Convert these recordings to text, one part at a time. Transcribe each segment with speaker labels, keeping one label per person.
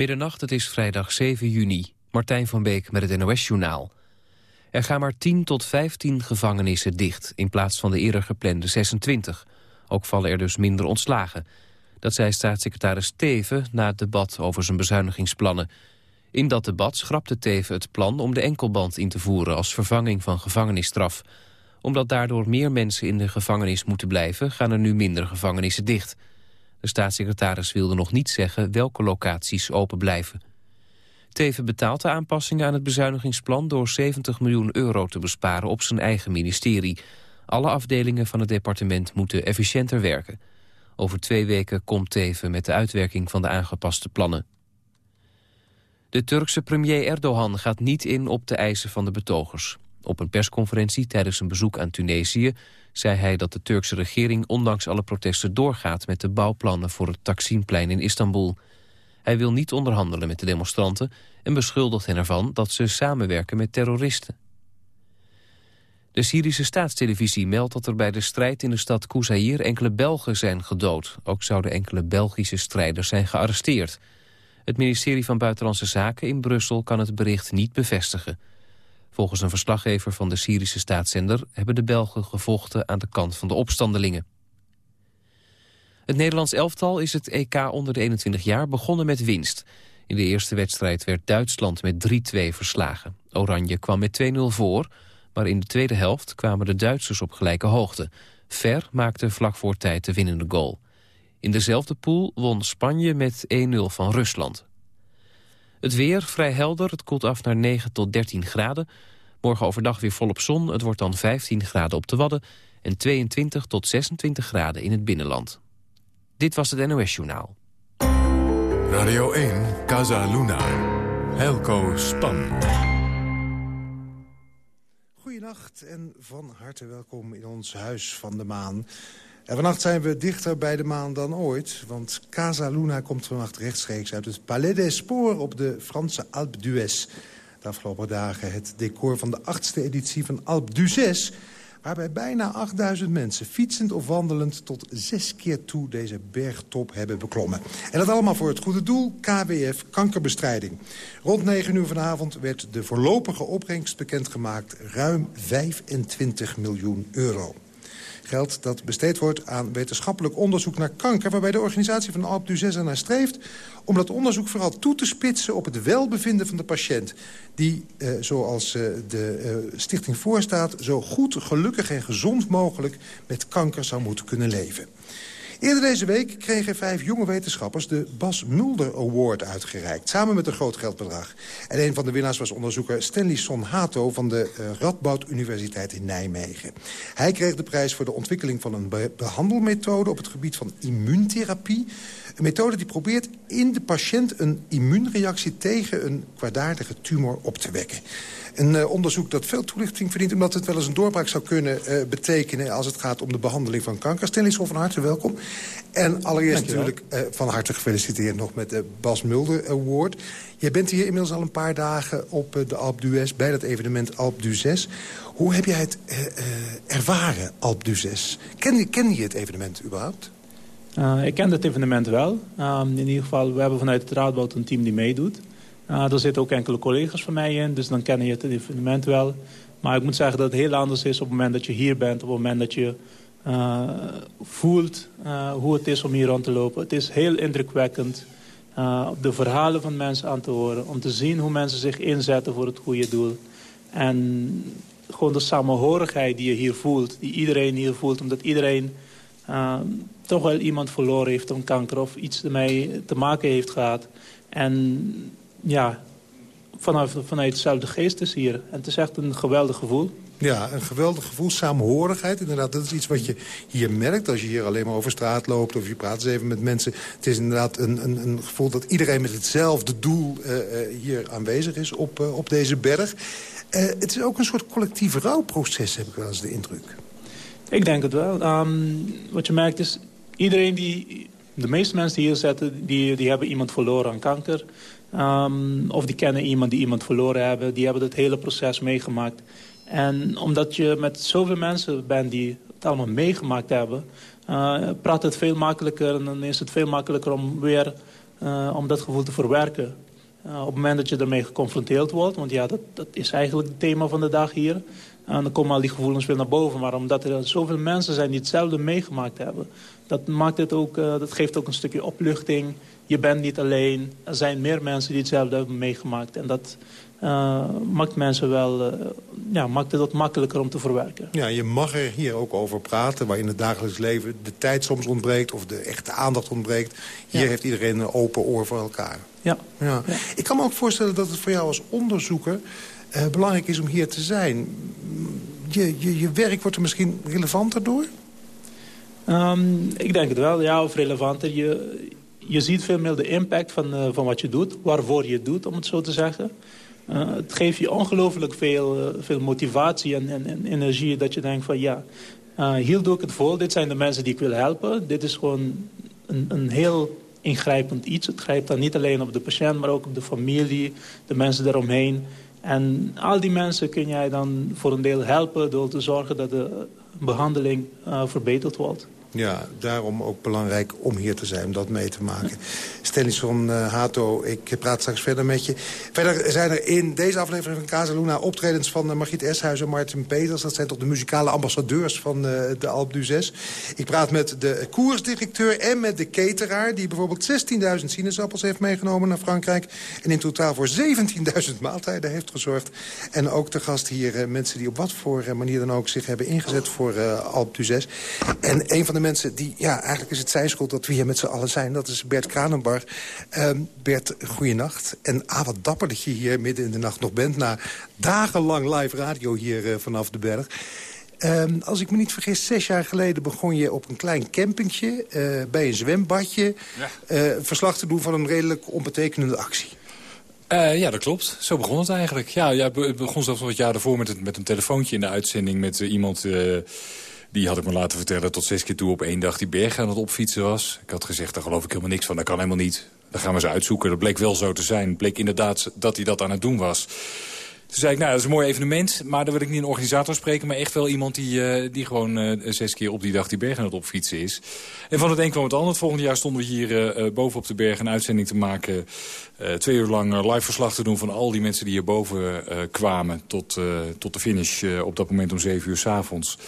Speaker 1: Middernacht, het is vrijdag 7 juni. Martijn van Beek met het NOS-journaal. Er gaan maar 10 tot 15 gevangenissen dicht... in plaats van de eerder geplande 26. Ook vallen er dus minder ontslagen. Dat zei staatssecretaris Teven na het debat over zijn bezuinigingsplannen. In dat debat schrapte Teven het plan om de enkelband in te voeren... als vervanging van gevangenisstraf. Omdat daardoor meer mensen in de gevangenis moeten blijven... gaan er nu minder gevangenissen dicht... De staatssecretaris wilde nog niet zeggen welke locaties open blijven. Teven betaalt de aanpassingen aan het bezuinigingsplan... door 70 miljoen euro te besparen op zijn eigen ministerie. Alle afdelingen van het departement moeten efficiënter werken. Over twee weken komt Teven met de uitwerking van de aangepaste plannen. De Turkse premier Erdogan gaat niet in op de eisen van de betogers. Op een persconferentie tijdens een bezoek aan Tunesië zei hij dat de Turkse regering ondanks alle protesten doorgaat met de bouwplannen voor het Taksimplein in Istanbul. Hij wil niet onderhandelen met de demonstranten en beschuldigt hen ervan dat ze samenwerken met terroristen. De Syrische staatstelevisie meldt dat er bij de strijd in de stad Kouzaïr enkele Belgen zijn gedood. Ook zouden enkele Belgische strijders zijn gearresteerd. Het ministerie van Buitenlandse Zaken in Brussel kan het bericht niet bevestigen. Volgens een verslaggever van de Syrische staatszender... hebben de Belgen gevochten aan de kant van de opstandelingen. Het Nederlands elftal is het EK onder de 21 jaar begonnen met winst. In de eerste wedstrijd werd Duitsland met 3-2 verslagen. Oranje kwam met 2-0 voor, maar in de tweede helft kwamen de Duitsers op gelijke hoogte. Ver maakte vlak voor tijd de winnende goal. In dezelfde pool won Spanje met 1-0 van Rusland. Het weer vrij helder, het koelt af naar 9 tot 13 graden. Morgen overdag weer volop zon, het wordt dan 15 graden op de Wadden... en 22 tot 26 graden in het binnenland. Dit was het NOS Journaal.
Speaker 2: Radio 1, Casa Luna. Helco Span.
Speaker 3: Goedenacht en van harte welkom in ons Huis van de Maan... En vannacht zijn we dichter bij de maan dan ooit. Want Casa Luna komt vannacht rechtstreeks uit het Palais des Sports... op de Franse Alpe d'Huez. De afgelopen dagen het decor van de achtste editie van Alpe d'Huez... waarbij bijna 8000 mensen fietsend of wandelend... tot zes keer toe deze bergtop hebben beklommen. En dat allemaal voor het goede doel, KWF kankerbestrijding. Rond 9 uur vanavond werd de voorlopige opbrengst bekendgemaakt... ruim 25 miljoen euro geld dat besteed wordt aan wetenschappelijk onderzoek naar kanker... waarbij de organisatie van Alp 6 naar streeft om dat onderzoek vooral toe te spitsen op het welbevinden van de patiënt... die, eh, zoals eh, de eh, stichting voorstaat, zo goed, gelukkig en gezond mogelijk... met kanker zou moeten kunnen leven. Eerder deze week kregen vijf jonge wetenschappers de Bas Mulder Award uitgereikt. Samen met een groot geldbedrag. En een van de winnaars was onderzoeker Stanley Sonhato van de uh, Radboud Universiteit in Nijmegen. Hij kreeg de prijs voor de ontwikkeling van een behandelmethode op het gebied van immuuntherapie. Een methode die probeert in de patiënt een immuunreactie tegen een kwaadaardige tumor op te wekken. Een uh, onderzoek dat veel toelichting verdient... omdat het wel eens een doorbraak zou kunnen uh, betekenen... als het gaat om de behandeling van kanker. Stenlisson, van harte welkom. En allereerst natuurlijk uh, van harte gefeliciteerd nog met de Bas Mulder Award. Jij bent hier inmiddels al een paar dagen op de Alp d'Huez... bij dat evenement Alp d'Huez. Hoe heb jij het ervaren, Alp d'Huez? Ken, ken je het evenement überhaupt?
Speaker 4: Ik ken het evenement wel. Um, in ieder geval, we hebben vanuit het Raadboud een team die meedoet. Uh, er zitten ook enkele collega's van mij in, dus dan ken je het evenement wel. Maar ik moet zeggen dat het heel anders is op het moment dat je hier bent. Op het moment dat je uh, voelt hoe het is om hier rond te lopen. Het is heel indrukwekkend de verhalen van mensen aan te horen. Om te zien hoe mensen zich inzetten voor het goede doel. En gewoon de samenhorigheid die je hier voelt. Die iedereen hier voelt. Omdat iedereen toch wel iemand verloren heeft om kanker. Of iets ermee te maken heeft gehad. En ja, vanuit, vanuit hetzelfde geest is hier. En het is echt een geweldig gevoel.
Speaker 3: Ja, een geweldig gevoel, samenhorigheid. Inderdaad, dat is iets wat je hier merkt als je hier alleen maar over straat loopt... of je praat eens even met mensen. Het is inderdaad een, een, een gevoel dat iedereen met hetzelfde doel uh, hier aanwezig is op, uh, op deze berg. het is ook een soort collectief rouwproces, heb ik wel eens de indruk.
Speaker 4: Ik denk het wel. Um, wat je merkt is, iedereen die... De meeste mensen die hier zitten, die, die hebben iemand verloren aan kanker. Um, of die kennen iemand die iemand verloren hebben. Die hebben het hele proces meegemaakt. En omdat je met zoveel mensen bent die het allemaal meegemaakt hebben... Uh, praat het veel makkelijker en dan is het veel makkelijker om weer om dat gevoel te verwerken. op het moment dat je ermee geconfronteerd wordt, want ja, dat, dat is eigenlijk het thema van de dag hier... En dan komen al die gevoelens weer naar boven. Maar omdat er zoveel mensen zijn die hetzelfde meegemaakt hebben... dat, maakt het ook, dat geeft ook een stukje opluchting. Je bent niet alleen. Er zijn meer mensen die hetzelfde hebben meegemaakt. En dat, uh, maakt mensen wel, uh, ja, maakt het wat makkelijker om te verwerken.
Speaker 3: Ja, je mag er hier ook over praten, waar in het dagelijks leven de tijd soms ontbreekt of de echte aandacht ontbreekt. Hier heeft iedereen een open oor voor elkaar.
Speaker 4: Ja.
Speaker 3: ja. Ik kan me ook voorstellen dat het voor jou als onderzoeker uh, belangrijk is om hier te zijn. Je, je, je werk wordt er misschien relevanter door?
Speaker 4: Um, ik denk het wel, ja, of relevanter. Je, je ziet veel meer de impact van, van wat je doet, waarvoor je het doet, om het zo te zeggen. Uh, het geeft je ongelooflijk veel, veel motivatie en, en, en, energie. Dat je denkt van ja, hier doe ik het voor. Dit zijn de mensen die ik wil helpen. Dit is gewoon een, een heel ingrijpend iets. Het grijpt dan niet alleen op de patiënt, maar ook op de familie, de mensen daaromheen. En al die mensen kun jij dan voor een deel helpen door te zorgen dat de behandeling verbeterd wordt.
Speaker 3: Ja, daarom ook belangrijk om hier te zijn, om dat mee te maken. Stennis van uh, Hato, ik praat straks verder met je. Verder zijn er in deze aflevering van Casaluna optredens van uh, Margriet Eshuis en Martin Peters. Dat zijn toch de muzikale ambassadeurs van uh, de Alp du 6. Ik praat met de koersdirecteur en met de cateraar... die bijvoorbeeld 16.000 sinaasappels heeft meegenomen naar Frankrijk... en in totaal voor 17.000 maaltijden heeft gezorgd. En ook de gast hier mensen die op wat voor manier dan ook... zich hebben ingezet voor Alp du 6. En een van de mensen die... ja, eigenlijk is het zijn schuld dat we hier met z'n allen zijn. Dat is Bert Kranenbar. Um, Bert, goeienacht. En ah, wat dapper dat je hier midden in de nacht nog bent... na dagenlang live radio hier uh, vanaf de berg. Um, als ik me niet vergis, zes jaar geleden begon je op een klein campingtje... Uh, bij een zwembadje ja. uh, verslag te doen van een redelijk onbetekenende actie.
Speaker 5: Uh, ja, dat klopt. Zo begon het eigenlijk. Ja, ja het begon zelfs nog het jaar daarvoor met, het, met een telefoontje in de uitzending... met uh, iemand uh, die had ik me laten vertellen tot zes keer toe op één dag die berg aan het opfietsen was. Ik had gezegd, daar geloof ik helemaal niks van. Dat kan helemaal niet. Dan gaan we ze uitzoeken. Dat bleek wel zo te zijn. Bleek inderdaad dat hij dat aan het doen was. Toen zei ik, nou, dat is een mooi evenement, maar dan wil ik niet een organisator spreken... maar echt wel iemand die, uh, die gewoon uh, zes keer op die dag die berg aan het opfietsen is. En van het een kwam het ander. Het volgende jaar stonden we hier uh, boven op de berg een uitzending te maken... twee uur lang live verslag te doen van al die mensen die hier boven kwamen... tot, tot de finish op dat moment om zeven uur s'avonds.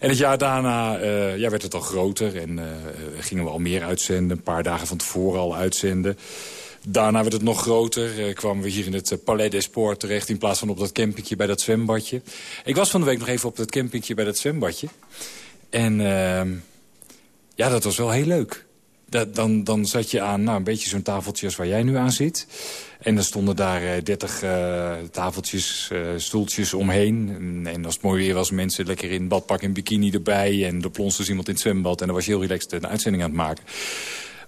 Speaker 5: En het jaar daarna uh, ja, werd het al groter en uh, gingen we al meer uitzenden. Een paar dagen van tevoren al uitzenden. Daarna werd het nog groter. Kwamen we hier in het Palais des Sports terecht... in plaats van op dat campingje bij dat zwembadje. Ik was van de week nog even op dat campingje bij dat zwembadje. En ehm, ja, dat was wel heel leuk. Dat, dan, dan zat je aan nou, een beetje zo'n tafeltje als waar jij nu aan zit. En er stonden daar uh, 30 uh, tafeltjes, uh, stoeltjes omheen. En, als het mooi weer was, mensen lekker in badpak en bikini erbij. En er plonste dus iemand in het zwembad. En dan was je heel relaxed een uitzending aan het maken.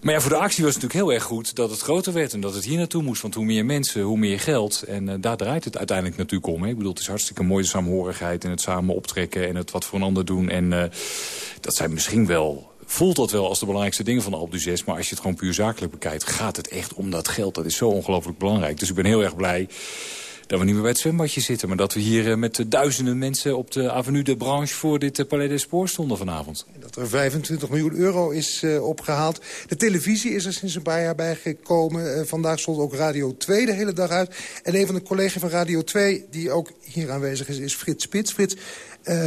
Speaker 5: Maar ja, voor de actie was het natuurlijk heel erg goed dat het groter werd... en dat het hier naartoe moest. Want hoe meer mensen, hoe meer geld. En daar draait het uiteindelijk natuurlijk om. Hè. Ik bedoel, het is hartstikke mooi de samenhorigheid... en het samen optrekken en het wat voor een ander doen. En uh, dat zijn misschien wel voelt dat wel als de belangrijkste dingen van de Alpe 6. Maar als je het gewoon puur zakelijk bekijkt, gaat het echt om dat geld. Dat is zo ongelooflijk belangrijk. Dus ik ben heel erg blij dat we niet meer bij het zwembadje zitten. Maar dat we hier uh, met duizenden mensen op de Avenue de Branche... voor dit uh, Palais des Sports stonden vanavond.
Speaker 3: Dat er 25 miljoen euro is uh, opgehaald. De televisie is er sinds een paar jaar bijgekomen. vandaag stond ook Radio 2 de hele dag uit. En een van de collega's van Radio 2, die ook hier aanwezig is, is Frits Spits. Frits,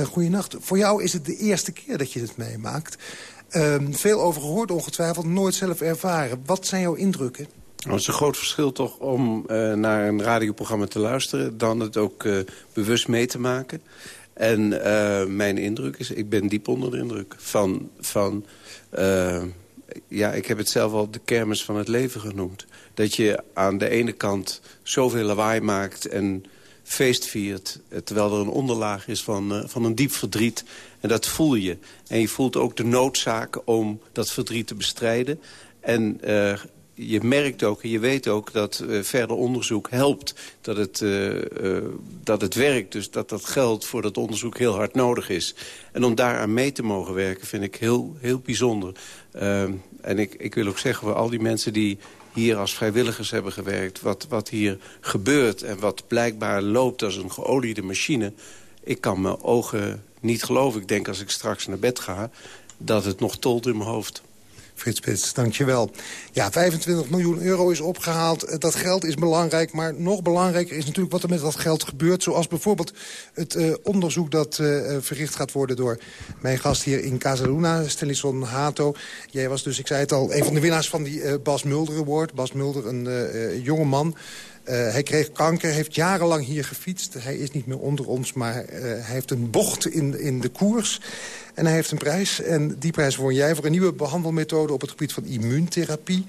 Speaker 3: goeienacht. Voor jou is het de eerste keer dat je het meemaakt. Um, veel over gehoord ongetwijfeld, nooit zelf ervaren. Wat zijn jouw indrukken?
Speaker 6: Nou, het is een groot verschil toch om uh, naar een radioprogramma te luisteren... dan het ook uh, bewust mee te maken. En uh, mijn indruk is, ik ben diep onder de indruk van... van ja, ik heb het zelf al de kermis van het leven genoemd. Dat je aan de ene kant zoveel lawaai maakt en feest viert... terwijl er een onderlaag is van, van een diep verdriet en dat voel je. En je voelt ook de noodzaak om dat verdriet te bestrijden. En uh, je merkt ook en je weet ook dat verder onderzoek helpt. Dat het, dat het werkt. Dus dat dat geld voor dat onderzoek heel hard nodig is. En om daaraan mee te mogen werken vind ik heel, heel bijzonder. Ehm, en ik, ik wil ook zeggen voor al die mensen die hier als vrijwilligers hebben gewerkt... wat, wat hier gebeurt en wat blijkbaar loopt als een geoliede machine... ik kan mijn ogen niet geloven. Ik denk als ik straks naar bed ga, dat het nog tolt in mijn hoofd.
Speaker 3: Frits Spits, dankjewel. Ja, 25 miljoen euro is opgehaald. Eh, dat geld is belangrijk, maar nog belangrijker is natuurlijk wat er met dat geld gebeurt. Zoals bijvoorbeeld het uh, onderzoek dat uh, verricht gaat worden door mijn gast hier in Casaluna, Stenison Hato. Jij was dus, ik zei het al, een van de winnaars van die Bas Mulder Award. Bas Mulder, een jonge man uh, hij kreeg kanker, heeft jarenlang hier gefietst. Hij is niet meer onder ons, maar uh, hij heeft een bocht in, in de koers. En hij heeft een prijs. En die prijs won jij voor een nieuwe behandelmethode... op het gebied van immuuntherapie.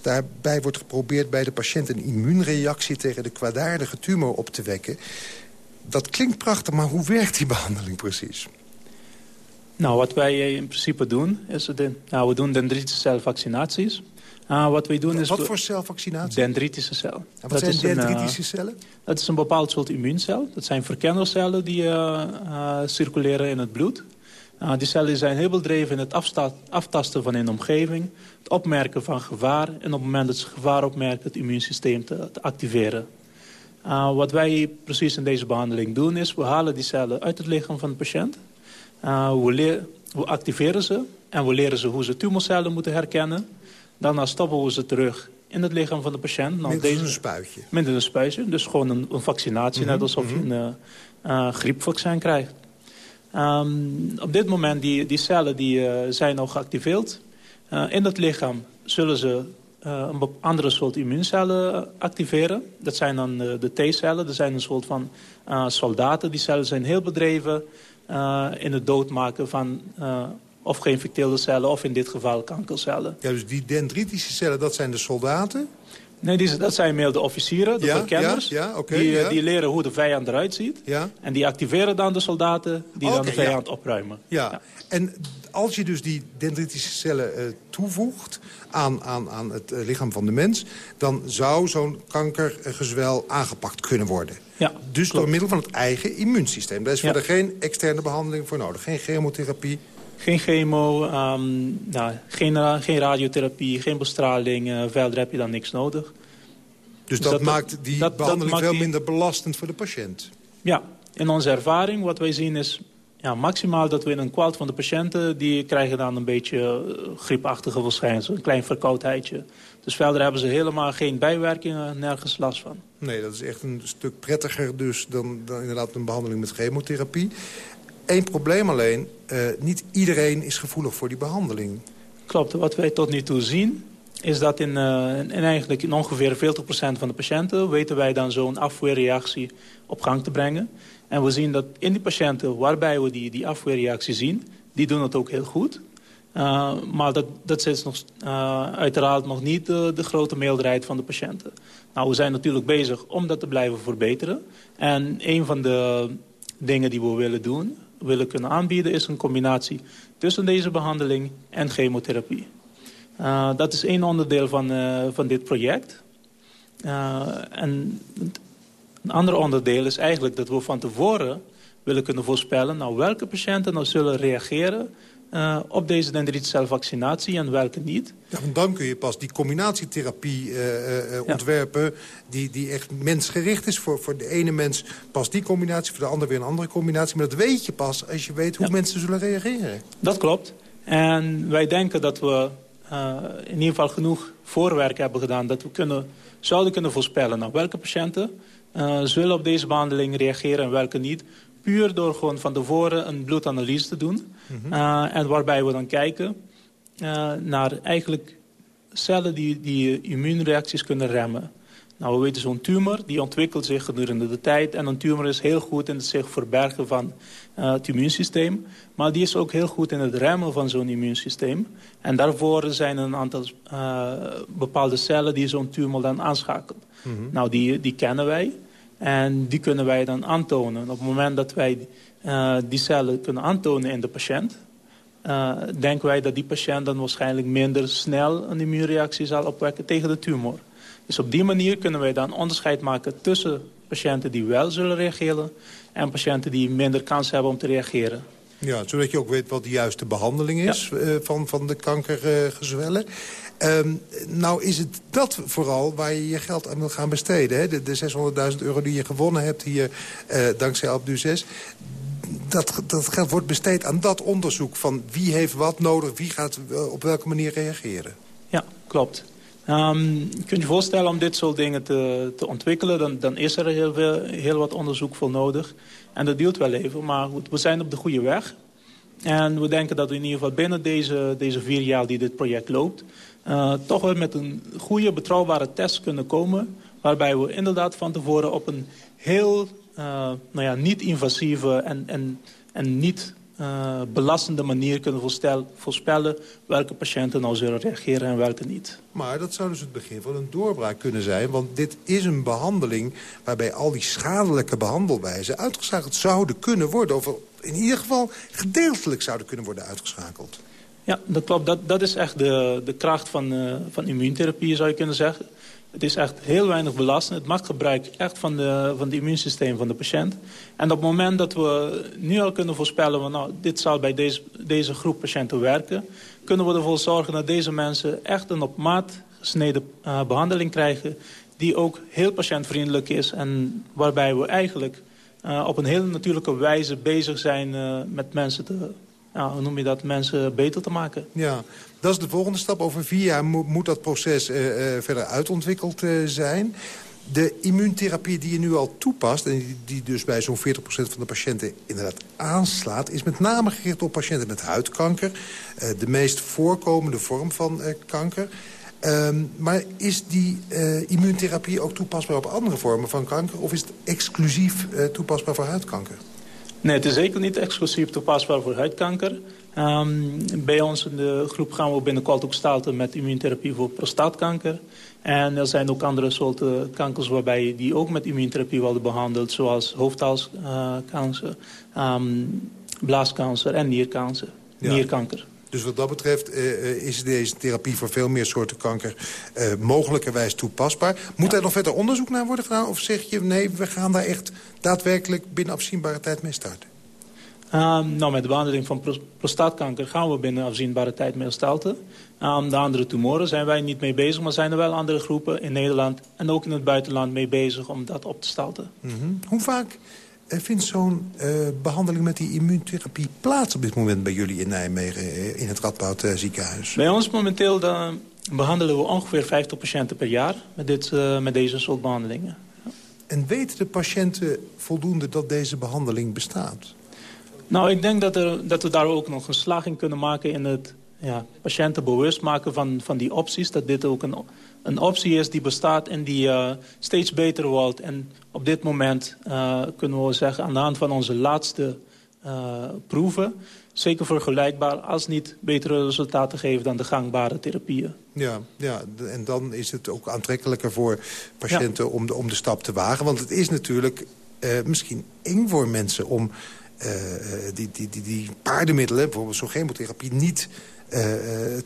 Speaker 3: Daarbij wordt geprobeerd bij de patiënt een immuunreactie... tegen de kwaadaardige tumor op te wekken. Dat klinkt prachtig, maar hoe werkt die behandeling precies?
Speaker 4: Nou, wat wij in principe doen, is... De, nou, we doen dendritische celvaccinaties... Uh, wat wij doen is...
Speaker 3: Wat voor celvaccinatie?
Speaker 4: Dendritische cel.
Speaker 3: En wat zijn dendritische uh, cellen?
Speaker 4: Dat is een bepaald soort immuuncel. Dat zijn verkennercellen die uh, circuleren in het bloed. die cellen zijn heel bedreven in het aftasten van hun omgeving. Het opmerken van gevaar. En op het moment dat ze gevaar opmerken, het immuunsysteem te, te activeren. wat wij precies in deze behandeling doen is... we halen die cellen uit het lichaam van de patiënt. we, we activeren ze. En we leren ze hoe ze tumorcellen moeten herkennen. Daarna stoppen we ze terug in het lichaam van de patiënt.
Speaker 3: Nou, Middels een spuitje?
Speaker 4: Minder een spuitje. Dus gewoon een, een vaccinatie, net mhm, alsof je mhm. een uh, griepvaccin krijgt. Um, op dit moment, die, die cellen die, uh, zijn al geactiveerd. Uh, in het lichaam zullen ze een andere soort immuuncellen activeren. Dat zijn dan de T-cellen. Dat zijn een soort van soldaten. Die cellen zijn heel bedreven in het doodmaken van of geïnfecteerde cellen of in dit geval kankercellen.
Speaker 3: Ja, dus die dendritische cellen, dat zijn de soldaten?
Speaker 4: Nee, die, dat zijn meer de officieren, de ja, verkenners. Ja, ja, okay, die, die, leren hoe de vijand eruit ziet. Ja. En die activeren dan de soldaten die dan de vijand opruimen.
Speaker 3: Ja. en als je dus die dendritische cellen uh, toevoegt aan, aan, aan het uh, lichaam van de mens... dan zou zo'n kankergezwel aangepakt kunnen worden. Ja, dus door middel van het eigen immuunsysteem. Daar is verder geen externe behandeling voor nodig. Geen chemotherapie,
Speaker 4: geen chemo, um, nou, geen, geen radiotherapie, geen bestraling. Uh, verder heb je dan niks nodig.
Speaker 3: Dus, dus dat, maakt die behandeling veel minder belastend voor de patiënt?
Speaker 4: Ja, in onze ervaring wat wij zien is... Ja, maximaal dat we in een kwart van de patiënten... die krijgen dan een beetje uh, griepachtige verschijnsel, een klein verkoudheidje. Dus verder hebben ze helemaal geen bijwerkingen, nergens last van.
Speaker 3: Nee, dat is echt een stuk prettiger dus dan, dan inderdaad een behandeling met chemotherapie. Eén probleem alleen, uh, niet iedereen is gevoelig voor die behandeling.
Speaker 4: Klopt, wat wij tot nu toe zien is dat in, uh, in eigenlijk in ongeveer 40% van de patiënten... weten wij dan zo'n afweerreactie op gang te brengen. En we zien dat in die patiënten waarbij we die, die afweerreactie zien... die doen het ook heel goed. Uh, maar dat, dat is nog, uiteraard nog niet de, de, grote meerderheid van de patiënten. Nou, we zijn natuurlijk bezig om dat te blijven verbeteren. En een van de dingen die we willen doen willen kunnen aanbieden... is een combinatie tussen deze behandeling en chemotherapie. Uh, dat is één onderdeel van, uh, van dit project. Uh, en een ander onderdeel is eigenlijk dat we van tevoren willen kunnen voorspellen... Nou, welke patiënten nou zullen reageren uh, op deze dendritiscelvaccinatie en welke niet.
Speaker 3: Ja, want dan kun je pas die combinatietherapie uh, uh, ontwerpen... Die, die echt mensgericht is. Voor, voor de ene mens pas die combinatie, voor de ander weer een andere combinatie. Maar dat weet je pas als je weet hoe mensen zullen reageren.
Speaker 4: Dat klopt. En wij denken dat we in ieder geval genoeg voorwerk hebben gedaan... dat we kunnen, zouden kunnen voorspellen nou, welke patiënten... zullen op deze behandeling reageren en welke niet puur door gewoon van tevoren een bloedanalyse te doen. Mhm. Eh, en waarbij we dan kijken uh, naar eigenlijk cellen die, die immuunreacties kunnen remmen. Nou, we weten zo'n tumor, die ontwikkelt zich gedurende de tijd. En een tumor is heel goed in het zich verbergen van uh, het immuunsysteem. Maar die is ook heel goed in het remmen van zo'n immuunsysteem. En daarvoor zijn een aantal bepaalde cellen die zo'n tumor dan aanschakelen. Mhm. Nou, die, die kennen wij. En die kunnen wij dan aantonen. Op het moment dat wij uh, die cellen kunnen aantonen in de patiënt... Uh, denken wij dat die patiënt dan waarschijnlijk minder snel een immuunreactie zal opwekken tegen de tumor. Dus op die manier kunnen wij dan onderscheid maken tussen patiënten die wel zullen reageren... en patiënten die minder kans hebben om te reageren.
Speaker 3: Ja, zodat je ook weet wat de juiste behandeling is ja. uh, van, van de kankergezwellen. Um, nou is het dat vooral waar je je geld aan wil gaan besteden. Hè? De, de 600.000 euro die je gewonnen hebt hier uh, dankzij 6. dat, dat geld wordt besteed aan dat onderzoek van wie heeft wat nodig, wie gaat op welke manier reageren.
Speaker 4: Ja, klopt. Um, je kunt je voorstellen om dit soort dingen te, te ontwikkelen... Dan, dan is er heel, veel, heel wat onderzoek voor nodig. En dat duurt wel even, maar goed, we zijn op de goede weg. En we denken dat we in ieder geval binnen deze, deze vier jaar die dit project loopt... Uh, toch wel met een goede, betrouwbare test kunnen komen... waarbij we inderdaad van tevoren op een heel uh, nou ja, niet-invasieve en, en, en niet uh, belastende manier kunnen voorspellen welke patiënten nou zullen reageren en welke niet.
Speaker 3: Maar dat zou dus het begin van een doorbraak kunnen zijn. Want dit is een behandeling waarbij al die schadelijke behandelwijzen uitgeschakeld zouden kunnen worden. Of in ieder geval gedeeltelijk zouden kunnen worden uitgeschakeld.
Speaker 4: Ja, dat klopt. Dat, dat is echt de, de kracht van, uh, van immuuntherapie, zou je kunnen zeggen. Het is echt heel weinig belastend. Het maakt gebruik echt van, de, van het immuunsysteem van de patiënt. En op het moment dat we nu al kunnen voorspellen... Van, nou, dit zal bij deze, deze groep patiënten werken... kunnen we ervoor zorgen dat deze mensen echt een op maat gesneden uh, behandeling krijgen... die ook heel patiëntvriendelijk is en waarbij we eigenlijk... Uh, op een hele natuurlijke wijze bezig zijn met mensen te, ja, hoe noem je dat, mensen beter te maken.
Speaker 3: Ja, dat is de volgende stap. Over vier jaar moet, dat proces uh, uh, verder uitontwikkeld uh, zijn. De immuuntherapie die je nu al toepast... en die, die dus bij zo'n 40% van de patiënten inderdaad aanslaat... is met name gericht op patiënten met huidkanker. de meest voorkomende vorm van kanker. Ehm, maar is die immuuntherapie ook toepasbaar op andere vormen van kanker... of is het exclusief toepasbaar voor huidkanker?
Speaker 4: Nee, het is zeker niet exclusief toepasbaar voor huidkanker. Um, bij ons in de groep gaan we binnenkort ook starten met immuuntherapie voor prostaatkanker. En er zijn ook andere soorten kankers waarbij die ook met immuuntherapie worden behandeld. Zoals hoofdhalskanker, um, blaaskanker en nierkanker. Ja. nierkanker.
Speaker 3: Dus wat dat betreft uh, is deze therapie voor veel meer soorten kanker uh, mogelijkerwijs toepasbaar. Moet ja. er nog verder onderzoek naar worden gedaan? Of zeg je nee, we gaan daar echt daadwerkelijk binnen afzienbare tijd mee starten?
Speaker 4: Uh, nou, met de behandeling van prostaatkanker gaan we binnen afzienbare tijd mee starten. Um, de andere tumoren zijn wij niet mee bezig, maar zijn er wel andere groepen in Nederland en ook in het buitenland mee bezig om dat op te starten.
Speaker 3: Mm -hmm. Hoe vaak vindt zo'n uh, behandeling met die immuuntherapie plaats op dit moment bij jullie in Nijmegen uh, in het Radboud ziekenhuis?
Speaker 4: Bij ons momenteel dan behandelen we ongeveer 50 patiënten per jaar met, dit, met deze soort behandelingen.
Speaker 3: En weten de patiënten voldoende dat deze behandeling bestaat?
Speaker 4: Nou, ik denk dat, er, dat we daar ook nog een slag in kunnen maken... in het ja, patiënten bewust maken van, van die opties. Dat dit ook een, een optie is die bestaat en die steeds beter wordt. En op dit moment uh, kunnen we zeggen... aan de hand van onze laatste uh, proeven... zeker vergelijkbaar als niet betere resultaten geven... dan de gangbare therapieën.
Speaker 3: Ja, ja, en dan is het ook aantrekkelijker voor patiënten ja. om, de, om de stap te wagen. Want het is natuurlijk misschien eng voor mensen om uh, die, die, die, die paardenmiddelen, bijvoorbeeld zo'n chemotherapie, niet uh,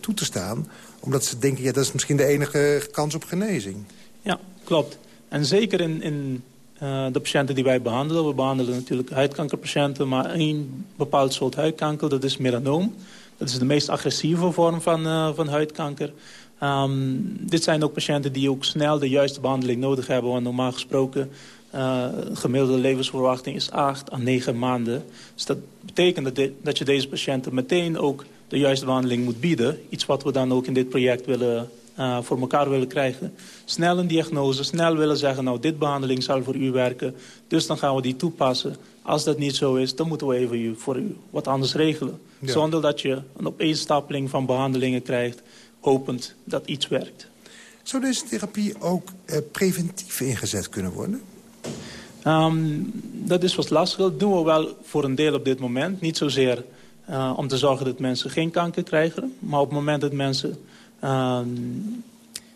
Speaker 3: toe te staan. Omdat ze denken, ja, dat is misschien de enige kans op genezing.
Speaker 4: Ja, klopt. En zeker in, in uh, de patiënten die wij behandelen. We behandelen natuurlijk huidkankerpatiënten, maar één bepaald soort huidkanker, dat is melanoom. Dat is de meest agressieve vorm van, uh, van huidkanker. Um, dit zijn ook patiënten die ook snel de juiste behandeling nodig hebben. Want normaal gesproken uh, gemiddelde levensverwachting is 8 à 9 maanden. Dus dat betekent dat, dat je deze patiënten meteen ook de juiste behandeling moet bieden. Iets wat we dan ook in dit project willen, uh, voor elkaar willen krijgen. Snel een diagnose, snel willen zeggen... nou, dit behandeling zal voor u werken, dus dan gaan we die toepassen. Als dat niet zo is, dan moeten we even voor u wat anders regelen. Ja. Zonder dat je een opeenstapeling van behandelingen krijgt... hopend dat iets werkt.
Speaker 3: Zou deze therapie ook uh, preventief ingezet kunnen worden?
Speaker 4: Um, dat is wat lastig. Dat doen we wel voor een deel op dit moment. Niet zozeer uh, om te zorgen dat mensen geen kanker krijgen. Maar op het moment dat mensen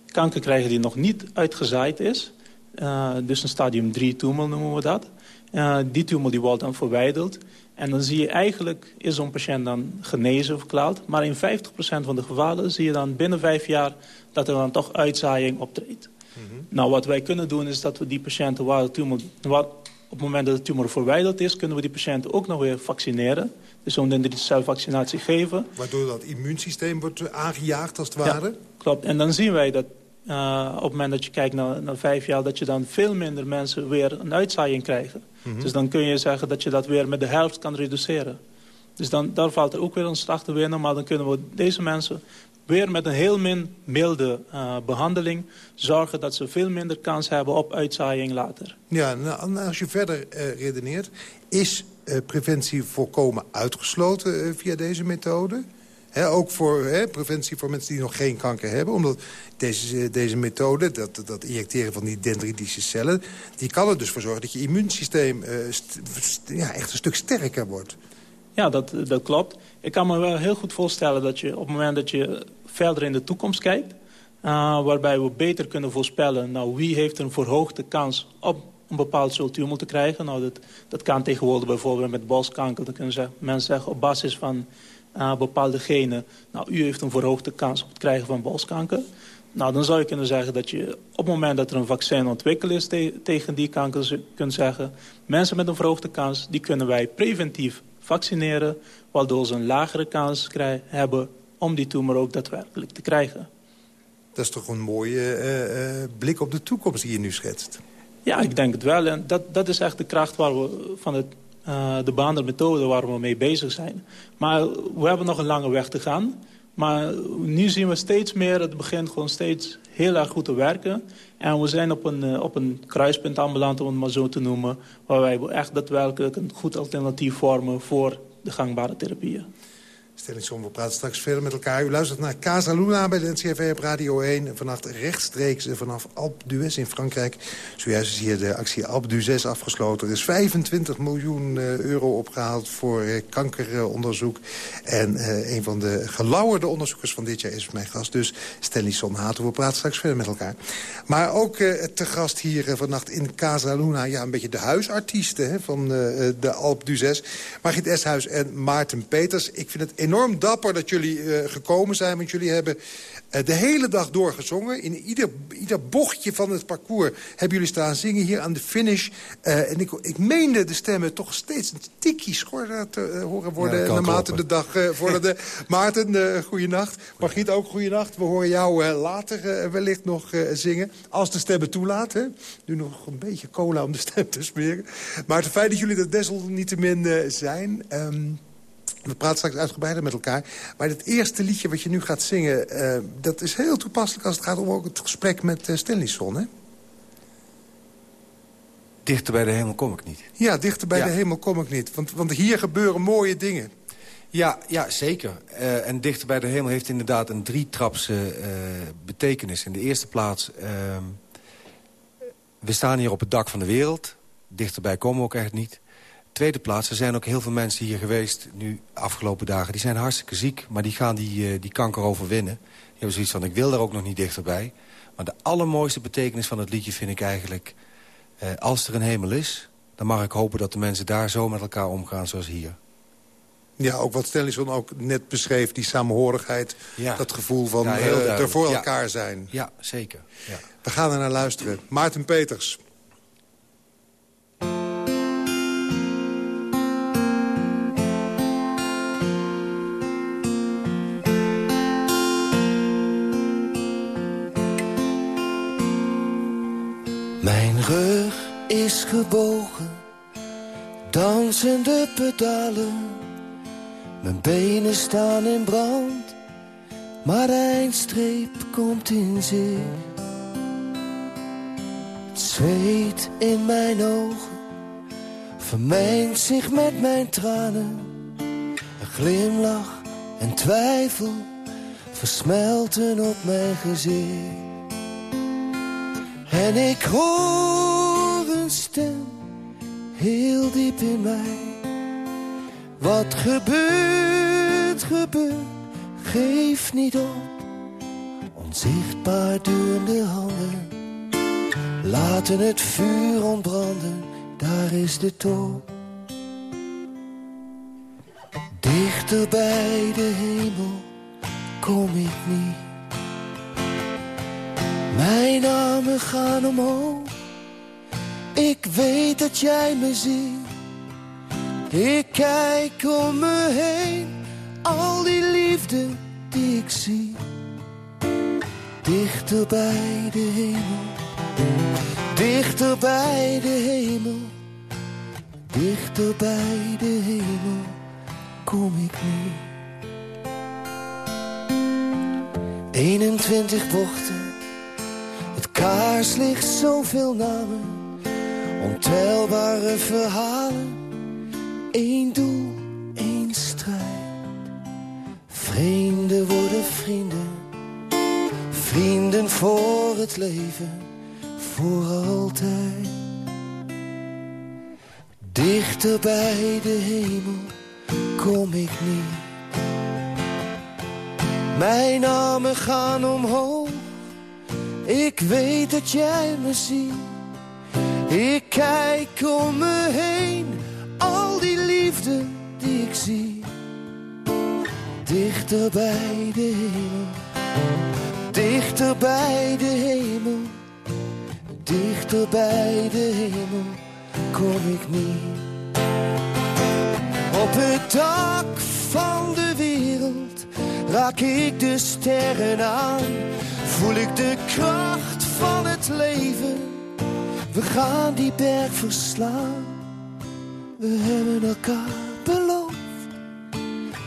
Speaker 4: kanker krijgen die nog niet uitgezaaid is... Uh, dus een stadium 3 tumor noemen we dat... Uh, die tumor die wordt dan verwijderd. En dan zie je eigenlijk, is zo'n patiënt dan genezen verklaard. Maar in 50% van de gevallen zie je dan binnen vijf jaar... dat er dan toch uitzaaiing optreedt. -hmm. Nou, wat wij kunnen doen is dat we die patiënten waar de tumor... Waar, op het moment dat de tumor verwijderd is... kunnen we die patiënten ook nog weer vaccineren. Dus zo'n celvaccinatie geven.
Speaker 3: Waardoor dat immuunsysteem wordt aangejaagd als het ware? Ja,
Speaker 4: klopt. En dan zien wij dat uh, op het moment dat je kijkt naar, naar vijf jaar... dat je dan veel minder mensen weer een uitzaaiing krijgen. Mhm. Dus dan kun je zeggen dat je dat weer met de helft kan reduceren. Dus dan, daar valt er ook weer een slag te winnen. Maar dan kunnen we deze mensen weer met een heel min milde uh, behandeling... zorgen dat ze veel minder kans hebben op uitzaaiing later.
Speaker 3: Ja, nou, als je verder uh, redeneert... is uh, preventie voorkomen uitgesloten via deze methode? Ook voor preventie voor mensen die nog geen kanker hebben. Omdat deze, deze methode, dat, dat injecteren van die dendritische cellen... die kan er dus voor zorgen dat je immuunsysteem ja, echt een stuk sterker wordt.
Speaker 4: Ja, dat, dat klopt. Ik kan me wel heel goed voorstellen dat je op het moment dat je verder in de toekomst kijkt... Uh, waarbij we beter kunnen voorspellen... nou, wie heeft een verhoogde kans op een bepaald soort tumor te krijgen. Nou, dat, dat kan tegenwoordig bijvoorbeeld met borstkanker. Dan kunnen ze, mensen zeggen op basis van uh, bepaalde genen... nou, u heeft een verhoogde kans op het krijgen van borstkanker. Nou, dan zou je kunnen zeggen dat je op het moment dat er een vaccin ontwikkeld is... Te tegen die kanker kunt zeggen... mensen met een verhoogde kans, die kunnen wij preventief vaccineren... waardoor ze een lagere kans krijgen, hebben om die tumor ook daadwerkelijk te krijgen.
Speaker 3: Dat is toch een mooie uh, uh, blik op de toekomst die je nu schetst?
Speaker 4: Ja, ik denk het wel. En dat, dat is echt de kracht waar we van het, uh, de baandermethode waar we mee bezig zijn. Maar we hebben nog een lange weg te gaan. Maar nu zien we steeds meer, het begint gewoon steeds heel erg goed te werken. En we zijn op een, op een kruispunt aanbeland, om het maar zo te noemen... waar wij echt daadwerkelijk een goed alternatief vormen voor de gangbare therapieën.
Speaker 3: Stellingsom, we praten straks verder met elkaar. U luistert naar Casa Luna bij de NCRV op Radio 1. Vannacht rechtstreeks vanaf Alpe d'Huez in Frankrijk. Zojuist is hier de actie Alpe d'Huez afgesloten. Er is 25 miljoen eh, euro opgehaald voor eh, kankeronderzoek. En uh, een van de gelauwerde onderzoekers van dit jaar is mijn gast. Dus Stellingson Hato. We praten straks verder met elkaar. Maar ook te gast hier vannacht in Casa Luna. Ja, een beetje de huisartiesten hè, van de Alpe d'Huez. Margriet Eshuis en Maarten Peters. Ik vind het enorm dapper dat jullie uh, gekomen zijn. Want jullie hebben uh, de hele dag door gezongen. In ieder, ieder bochtje van het parcours hebben jullie staan zingen. Hier aan de finish. Uh, en ik, ik meende de stemmen toch steeds een tikkie schorder te horen worden. Ja, naarmate de dag vorderde. Maarten, goeienacht. Margriet, ook goeienacht. We horen jou later wellicht nog zingen. Als de stemmen toelaat. Hè. Nu nog een beetje cola om de stem te smeren. Maar het feit dat jullie er desalniettemin zijn... Um, we praten straks uitgebreider met elkaar. Maar het eerste liedje wat je nu gaat zingen... Uh, dat is heel toepasselijk als het gaat om ook het gesprek met uh, Stenlisson, hè?
Speaker 7: Dichter bij de hemel kom ik niet.
Speaker 3: Ja, dichter bij ja. de hemel kom ik niet. Want, want hier gebeuren mooie dingen.
Speaker 7: Ja, ja zeker. Uh, en dichter bij de hemel heeft inderdaad een drietrapse betekenis. In de eerste plaats... Ehm, we staan hier op het dak van de wereld. Dichterbij komen we ook echt niet tweede plaats, er zijn ook heel veel mensen hier geweest... nu afgelopen dagen, die zijn hartstikke ziek... maar die gaan die, uh, die kanker overwinnen. Die hebben zoiets van, ik wil daar ook nog niet dichterbij. Maar de allermooiste betekenis van het liedje vind ik eigenlijk... Uh, als er een hemel is, dan mag ik hopen dat de mensen daar zo met elkaar omgaan zoals hier.
Speaker 3: Ja, ook wat Stellison ook net beschreef, die samenhorigheid... Ja. dat gevoel van ja, uh, er voor elkaar
Speaker 7: ja.
Speaker 3: zijn.
Speaker 7: Ja, zeker. Ja.
Speaker 3: We gaan er naar luisteren. Maarten Peters.
Speaker 8: Rug is gebogen, dansende pedalen. Mijn benen staan in brand, maar de eindstreep komt in zicht. Het zweet in mijn ogen vermengt zich met mijn tranen. Een glimlach en twijfel versmelten op mijn gezicht. En ik hoor een stem heel diep in mij. Wat gebeurt, gebeurt, geef niet op. Onzichtbaar durende handen laten het vuur ontbranden, daar is de top. Dichter bij de hemel kom ik niet. Mijn armen gaan omhoog. Ik weet dat jij me ziet. Ik kijk om me heen. Al die liefde die ik zie. Dichter bij de hemel. Dichter bij de hemel. Dichter bij de hemel kom ik nu. 21 bochten, het kaarslicht zoveel namen, ontelbare verhalen, één doel, één strijd. Vrienden worden vrienden, vrienden voor het leven, voor altijd. Dichter bij de hemel kom ik niet. Mijn armen gaan omhoog. Ik weet dat jij me ziet. Ik kijk om me heen. Al die liefde die ik zie. Dichter bij de hemel. Dichter bij de hemel. Dichter bij de hemel kom ik niet. Op het dak van de wereld raak ik de sterren aan. Voel ik de kracht van het leven. We gaan die berg verslaan. We hebben elkaar beloofd.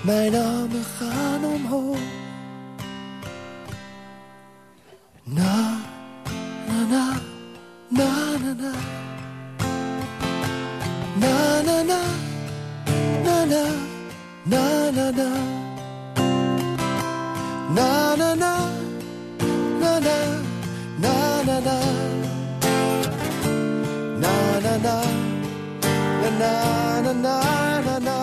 Speaker 8: Mijn armen gaan omhoog. Na, na, na, na, na, na. Na, na, na, na, na, na, na, na, na, na, na, na.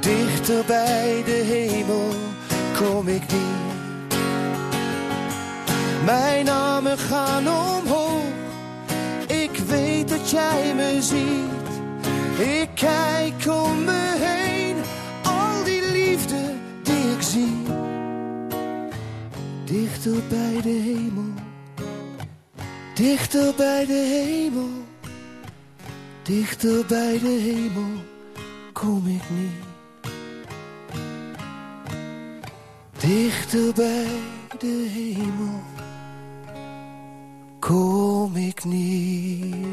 Speaker 8: Dichter bij de hemel kom ik niet. Mijn armen gaan omhoog. Ik weet dat jij me ziet. Ik kijk om me heen. Al die liefde die ik zie. Dichter bij de hemel. Dichter bij de hemel. Dichter bij de hemel kom ik niet. Dichter bij de hemel kom ik niet.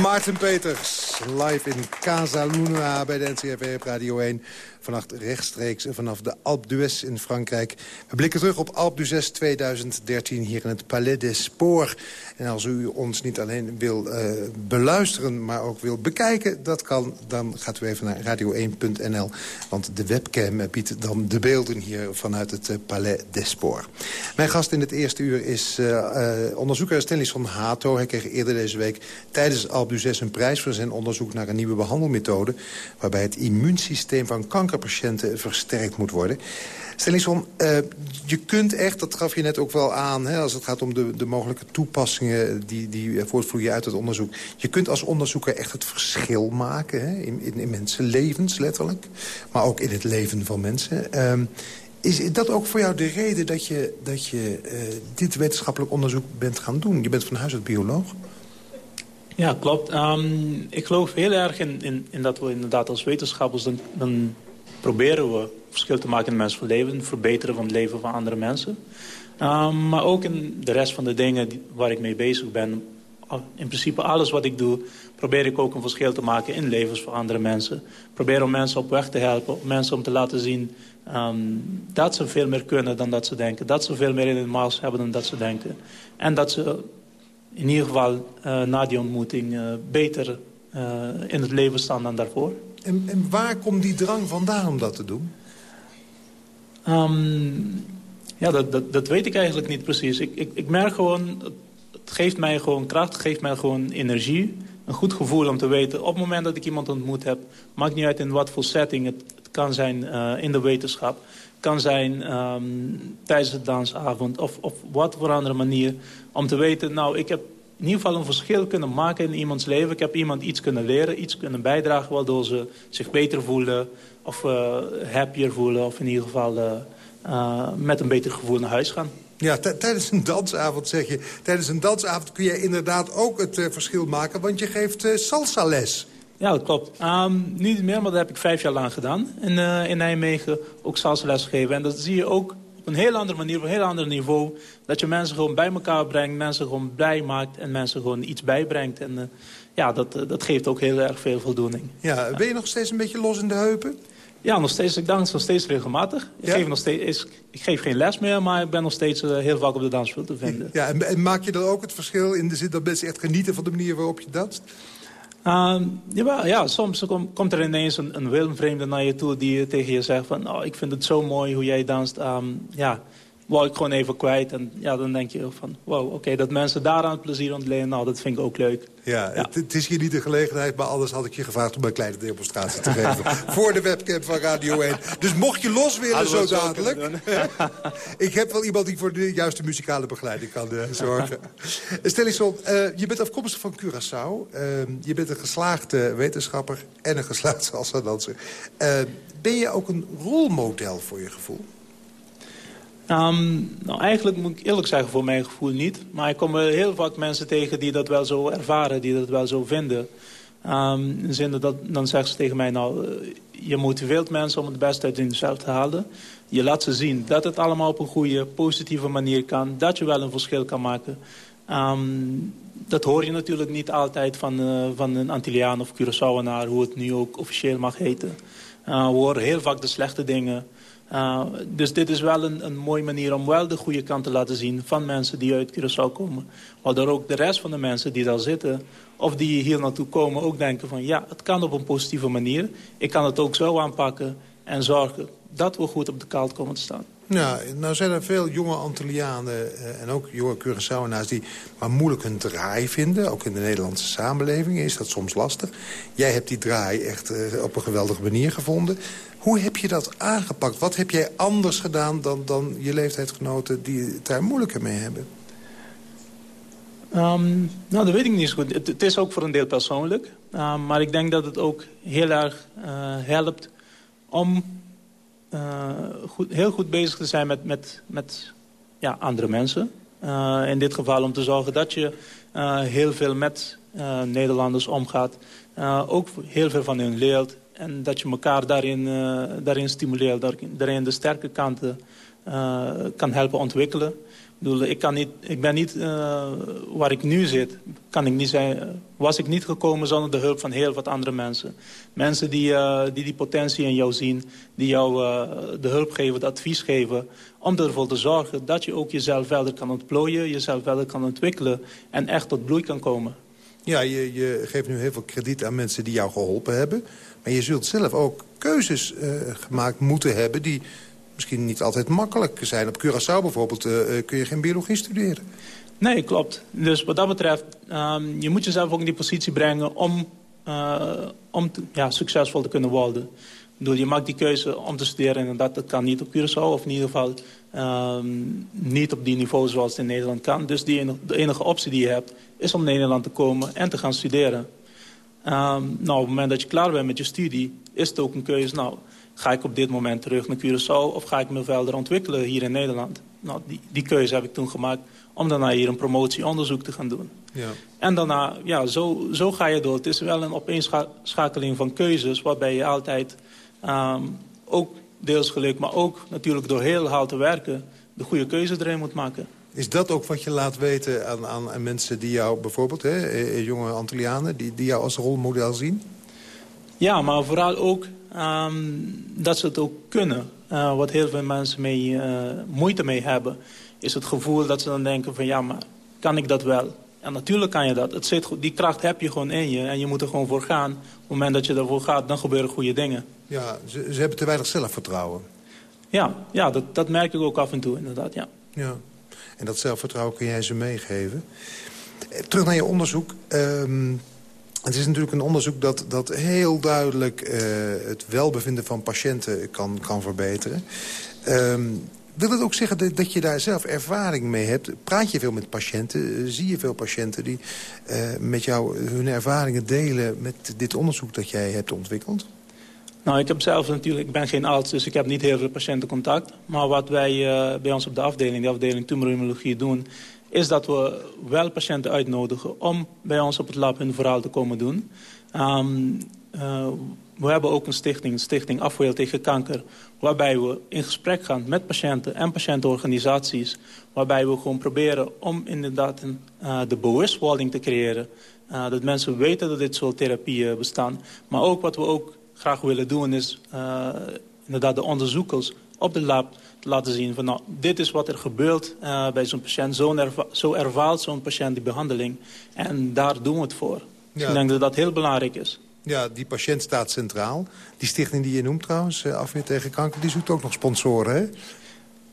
Speaker 3: Maarten Peters, live in Casa Luna bij de NCRV Radio 1. Vannacht rechtstreeks vanaf de Alpe d'Huez in Frankrijk. We blikken terug op Alpe d'Huez 2013 hier in het Palais des Sports. En als u ons niet alleen wil uh, beluisteren, maar ook wil bekijken... dat kan, dan gaat u even naar radio1.nl. Want de webcam biedt dan de beelden hier vanuit het uh, Palais des Sports. Mijn gast in het eerste uur is uh, onderzoeker Stanley van Hato. Hij kreeg eerder deze week tijdens Alpe d'Huez een prijs... voor zijn onderzoek naar een nieuwe behandelmethode... waarbij het immuunsysteem van kankerpatiënten versterkt moet worden. Stenison, uh, je kunt echt, dat gaf je net ook wel aan... Hè, als het gaat om de, de mogelijke toepassingen die, die voortvloeien uit het onderzoek. Je kunt als onderzoeker echt het verschil maken hè, in, in, mensenlevens, letterlijk. Maar ook in het leven van mensen. Uh, is dat ook voor jou de reden dat je, dat je uh, dit wetenschappelijk onderzoek bent gaan doen? Je bent van huis uit bioloog.
Speaker 4: Ja, klopt. Um, ik geloof heel erg in, in, in, dat we inderdaad als wetenschappers... dan, dan proberen we verschil te maken in mensen leven, verbeteren van het leven van andere mensen. Um, maar ook in de rest van de dingen waar ik mee bezig ben. In principe alles wat ik doe, probeer ik ook een verschil te maken in levens van andere mensen. Probeer om mensen op weg te helpen, om mensen om te laten zien um, dat ze veel meer kunnen dan dat ze denken. Dat ze veel meer in de maas hebben dan dat ze denken. En dat ze in ieder geval uh, na die ontmoeting uh, beter uh, in het leven staan dan daarvoor.
Speaker 3: En, en, waar komt die drang vandaan om dat te doen?
Speaker 4: Um, ja, dat, dat, dat, weet ik eigenlijk niet precies. Ik, ik, ik merk gewoon, het geeft mij gewoon kracht, het geeft mij gewoon energie. Een goed gevoel om te weten, op het moment dat ik iemand ontmoet heb... maakt niet uit in wat voor setting, het, het kan zijn uh, in de wetenschap... kan zijn um, tijdens de dansavond of op wat voor andere manier... om te weten, nou, ik heb in ieder geval een verschil kunnen maken in iemands leven. Ik heb iemand iets kunnen leren, iets kunnen bijdragen... waardoor ze zich beter voelen of uh, happier voelen... of in ieder geval uh, uh, met een beter gevoel naar huis gaan.
Speaker 3: Ja, tijdens een dansavond zeg je. Tijdens een dansavond kun je inderdaad ook het verschil maken... want je geeft salsa les.
Speaker 4: Ja, dat klopt. Um, niet meer, maar dat heb ik vijf jaar lang gedaan. In, in Nijmegen ook salsa geven. En dat zie je ook op een heel andere manier, op een heel ander niveau. Dat je mensen gewoon bij elkaar brengt, mensen gewoon blij maakt... en mensen gewoon iets bijbrengt. En uh, ja, dat, uh, dat geeft ook heel erg veel voldoening.
Speaker 3: Ja, ben je nog steeds een beetje los in de heupen?
Speaker 4: Ja, nog steeds. Ik dans nog steeds regelmatig. Ik, geef, nog steeds, ik geef geen les meer, maar ik ben nog steeds uh, heel vaak op de dansvloer te vinden.
Speaker 3: Ja, en, en, maak je dan ook het verschil in de zin dat mensen echt genieten van de manier waarop je danst?
Speaker 4: Uh, ja, ja, soms kom, komt er ineens een, een wilmvreemde naar je toe die tegen je zegt van... Oh, ik vind het zo mooi hoe jij danst. Um, ja, wou ik gewoon even kwijt. En ja, dan denk je van, wow, oké, dat mensen daaraan het plezier ontlenen, nou, dat vind ik ook leuk.
Speaker 3: Ja, Het, het, is hier niet de gelegenheid, maar anders had ik je gevraagd om een kleine demonstratie te geven. voor de webcam van Radio 1. Dus mocht je los willen zo dadelijk. ik heb wel iemand die voor de juiste muzikale begeleiding kan uh, zorgen. Stelison, uh, je bent afkomstig van Curaçao. Uh, je bent een geslaagde wetenschapper en een geslaagd salsa-danser. ben je ook een rolmodel voor je gevoel?
Speaker 4: Um, nou, eigenlijk moet ik eerlijk zeggen voor mijn gevoel niet. Maar ik kom heel vaak mensen tegen die dat wel zo ervaren, die dat wel zo vinden. Um, in zin dat, dan zeggen ze tegen mij, nou, uh, je motiveert mensen om het beste uit zichzelf te halen. Je laat ze zien dat het allemaal op een goede, positieve manier kan. Dat je wel een verschil kan maken. Um, dat hoor je natuurlijk niet altijd van, uh, van een Antilliaan of Curaçaoenaar, hoe het nu ook officieel mag heten. Uh, we horen heel vaak de slechte dingen. Uh, dus dit is wel een, een mooie manier om wel de goede kant te laten zien... van mensen die uit Curaçao komen. Waardoor ook de rest van de mensen die daar zitten... of die hier naartoe komen ook denken van... ja, het kan op een positieve manier. Ik kan het ook zo aanpakken en zorgen dat we goed op de kaart komen te staan.
Speaker 3: Ja, nou zijn er veel jonge Antillianen en ook jonge Curaçaoenaars... die maar moeilijk hun draai vinden. Ook in de Nederlandse samenleving is dat soms lastig. Jij hebt die draai echt uh, op een geweldige manier gevonden. Hoe heb je dat aangepakt? Wat heb jij anders gedaan dan, dan je leeftijdsgenoten... die het daar moeilijker mee hebben?
Speaker 4: Um, nou, dat weet ik niet zo goed. Het, is ook voor een deel persoonlijk. Um, maar ik denk dat het ook heel erg uh, helpt om uh, goed, heel goed bezig te zijn met, met, met ja, andere mensen. Uh, in dit geval om te zorgen dat je heel veel met Nederlanders omgaat. ook heel veel van hun leert. En dat je elkaar daarin, daarin stimuleert, daarin de sterke kanten kan helpen ontwikkelen. Ik, kan niet, ik ben niet uh, waar ik nu zit. Kan ik niet zijn, was ik niet gekomen zonder de hulp van heel wat andere mensen. Mensen die, die die potentie in jou zien. Die jou de hulp geven, het advies geven. Om ervoor te zorgen dat je ook jezelf verder kan ontplooien. Jezelf verder kan ontwikkelen. En echt tot bloei kan komen.
Speaker 3: Ja, je, je geeft nu heel veel krediet aan mensen die jou geholpen hebben. Maar je zult zelf ook keuzes gemaakt moeten hebben... die misschien niet altijd makkelijk zijn. Op Curaçao bijvoorbeeld uh, kun je geen biologie studeren.
Speaker 4: Nee, klopt. Dus wat dat betreft, um, je moet jezelf ook in die positie brengen... om, uh, om ja, succesvol te kunnen worden. Ik je maakt die keuze om te studeren en dat, kan niet op Curaçao... of in ieder geval um, niet op die niveau zoals het in Nederland kan. Dus die enige, de enige optie die je hebt is om naar Nederland te komen en te gaan studeren. Um, nou, op het moment dat je klaar bent met je studie, is het ook een keuze. Nou, ga ik op dit moment terug naar Curaçao of ga ik me verder ontwikkelen hier in Nederland? Nou, die, die keuze heb ik toen gemaakt om daarna hier een promotieonderzoek te gaan doen. Ja. En daarna, ja, zo, zo ga je door. Het is wel een opeenschakeling van keuzes... waarbij je altijd um, ook deels geluk, maar ook natuurlijk door heel hard te werken... de goede keuze erin moet maken.
Speaker 3: Is dat ook wat je laat weten aan, aan, aan mensen die jou bijvoorbeeld... Hè, eh, eh, jonge Antillianen, die, die jou als rolmodel zien?
Speaker 4: Ja, maar vooral ook um, dat ze het ook kunnen. Uh, wat heel veel mensen mee, uh, moeite mee hebben... is het gevoel dat ze dan denken van... ja, maar kan ik dat wel? En natuurlijk kan je dat. Het zit, die kracht heb je gewoon in je en je moet er gewoon voor gaan. Op het moment dat je ervoor gaat, dan gebeuren goede dingen.
Speaker 3: Ja, ze, ze hebben te weinig zelfvertrouwen.
Speaker 4: Ja, ja dat, dat merk ik ook af en toe inderdaad, ja.
Speaker 3: Ja. En dat zelfvertrouwen kun jij ze meegeven. Eh, terug naar je onderzoek. Um, het is natuurlijk een onderzoek dat, dat heel duidelijk uh, het welbevinden van patiënten kan, kan verbeteren. Um, wil het ook zeggen dat, dat, je daar zelf ervaring mee hebt? Praat je veel met patiënten? Eh, zie je veel patiënten die uh, met jou hun ervaringen delen... met dit onderzoek dat jij hebt ontwikkeld?
Speaker 4: Nou, ik heb zelf natuurlijk, ik ben geen arts, dus ik heb niet heel veel patiëntencontact. Maar wat wij uh, bij ons op de afdeling, de afdeling tumorimmunologie doen... is dat we wel patiënten uitnodigen om bij ons op het lab hun verhaal te komen doen. Um, we hebben ook een stichting, Stichting Afweer tegen Kanker... waarbij we in gesprek gaan met patiënten en patiëntenorganisaties... waarbij we gewoon proberen om inderdaad een, uh, de bewustwording te creëren... Uh, dat mensen weten dat dit soort therapieën bestaan. Maar ook wat we ook graag willen doen is inderdaad de onderzoekers op de lab laten zien van nou, dit is wat er gebeurt uh, bij zo'n patiënt. Zo, erva zo ervaart zo'n patiënt die behandeling. En daar doen we het voor. Dus ik denk dat dat heel belangrijk is.
Speaker 3: Ja, die patiënt staat centraal. Die stichting die je noemt trouwens, Afweer tegen Kanker, die zoekt ook nog sponsoren, hè?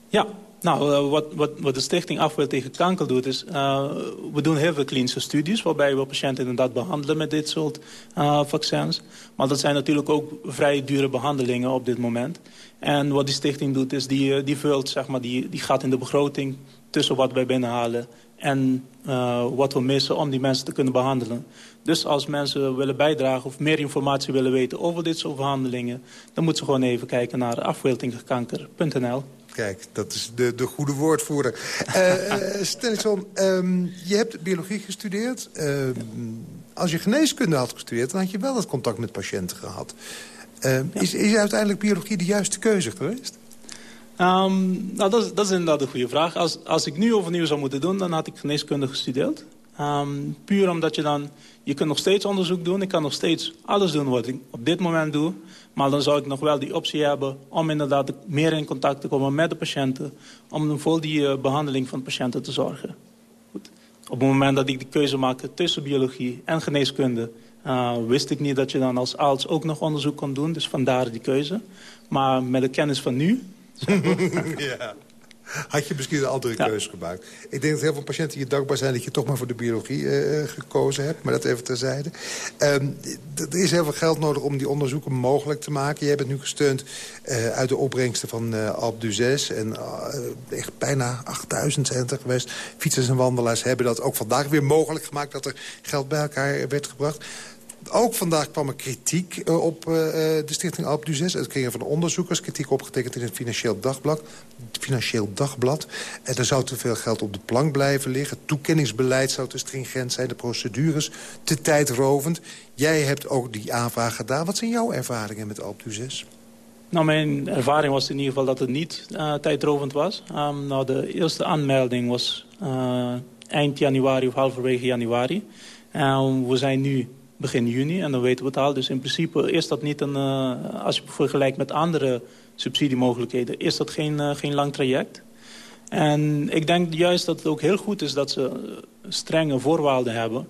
Speaker 4: Ja, nou, uh, wat, wat, wat de stichting Afweer tegen Kanker doet is... Uh, we doen heel veel klinische studies... waarbij we patiënten inderdaad behandelen met dit soort uh, vaccins. Maar dat zijn natuurlijk ook vrij dure behandelingen op dit moment. En wat die stichting doet is, die, die vult, zeg maar, die, die gaat in de begroting... tussen wat wij binnenhalen en wat we missen om die mensen te kunnen behandelen. Dus als mensen willen bijdragen of meer informatie willen weten over dit soort behandelingen... dan moeten ze gewoon even kijken naar afweertingkanker.nl.
Speaker 3: Kijk, dat is de, de goede woordvoerder. uh, Stenison, um, je hebt biologie gestudeerd. Uh, als je geneeskunde had gestudeerd, dan had je wel het contact met patiënten gehad. Uh, ja. is, is uiteindelijk biologie de juiste keuze geweest?
Speaker 4: Um, nou, dat is, dat is inderdaad een goede vraag. Als, als ik nu overnieuw zou moeten doen, dan had ik geneeskunde gestudeerd. Um, puur omdat je dan... Je kunt nog steeds onderzoek doen. Ik kan nog steeds alles doen wat ik op dit moment doe. Maar dan zou ik nog wel die optie hebben om inderdaad meer in contact te komen met de patiënten. Om voor die uh, behandeling van de patiënten te zorgen. Goed. Op het moment dat ik die keuze maakte tussen biologie en geneeskunde... Uh, wist ik niet dat je dan als arts ook nog onderzoek kon doen. Dus vandaar die keuze. Maar met de kennis van nu...
Speaker 3: ja had je misschien een andere ja. keuze gemaakt. Ik denk dat heel veel patiënten je dankbaar zijn... dat je toch maar voor de biologie uh, gekozen hebt. Maar dat even terzijde. Um, er is heel veel geld nodig om die onderzoeken mogelijk te maken. Jij bent nu gesteund uh, uit de opbrengsten van uh, Alp d'Huez. En echt bijna 8000 zijn het er geweest. Fietsers en wandelaars hebben dat ook vandaag weer mogelijk gemaakt... dat er geld bij elkaar werd gebracht. Ook vandaag kwam er kritiek uh, op uh, de stichting Alp 6. Het ging van onderzoekers. Kritiek opgetekend in het Financieel Dagblad. Financieel Dagblad. En er zou te veel geld op de plank blijven liggen. Het toekenningsbeleid zou te stringent zijn. De procedures te tijdrovend. Jij hebt ook die aanvraag gedaan. Wat zijn jouw ervaringen met Alp du 6?
Speaker 4: Nou, mijn ervaring was in ieder geval dat het niet tijdrovend was. Um, nou, de eerste aanmelding was eind januari of halverwege januari. we zijn nu begin juni. En dan weten we het al. Dus in principe is dat niet een... Uh, als je vergelijkt met andere subsidiemogelijkheden... is dat geen, uh, geen lang traject. En ik denk juist dat het ook heel goed is dat ze strenge voorwaarden hebben.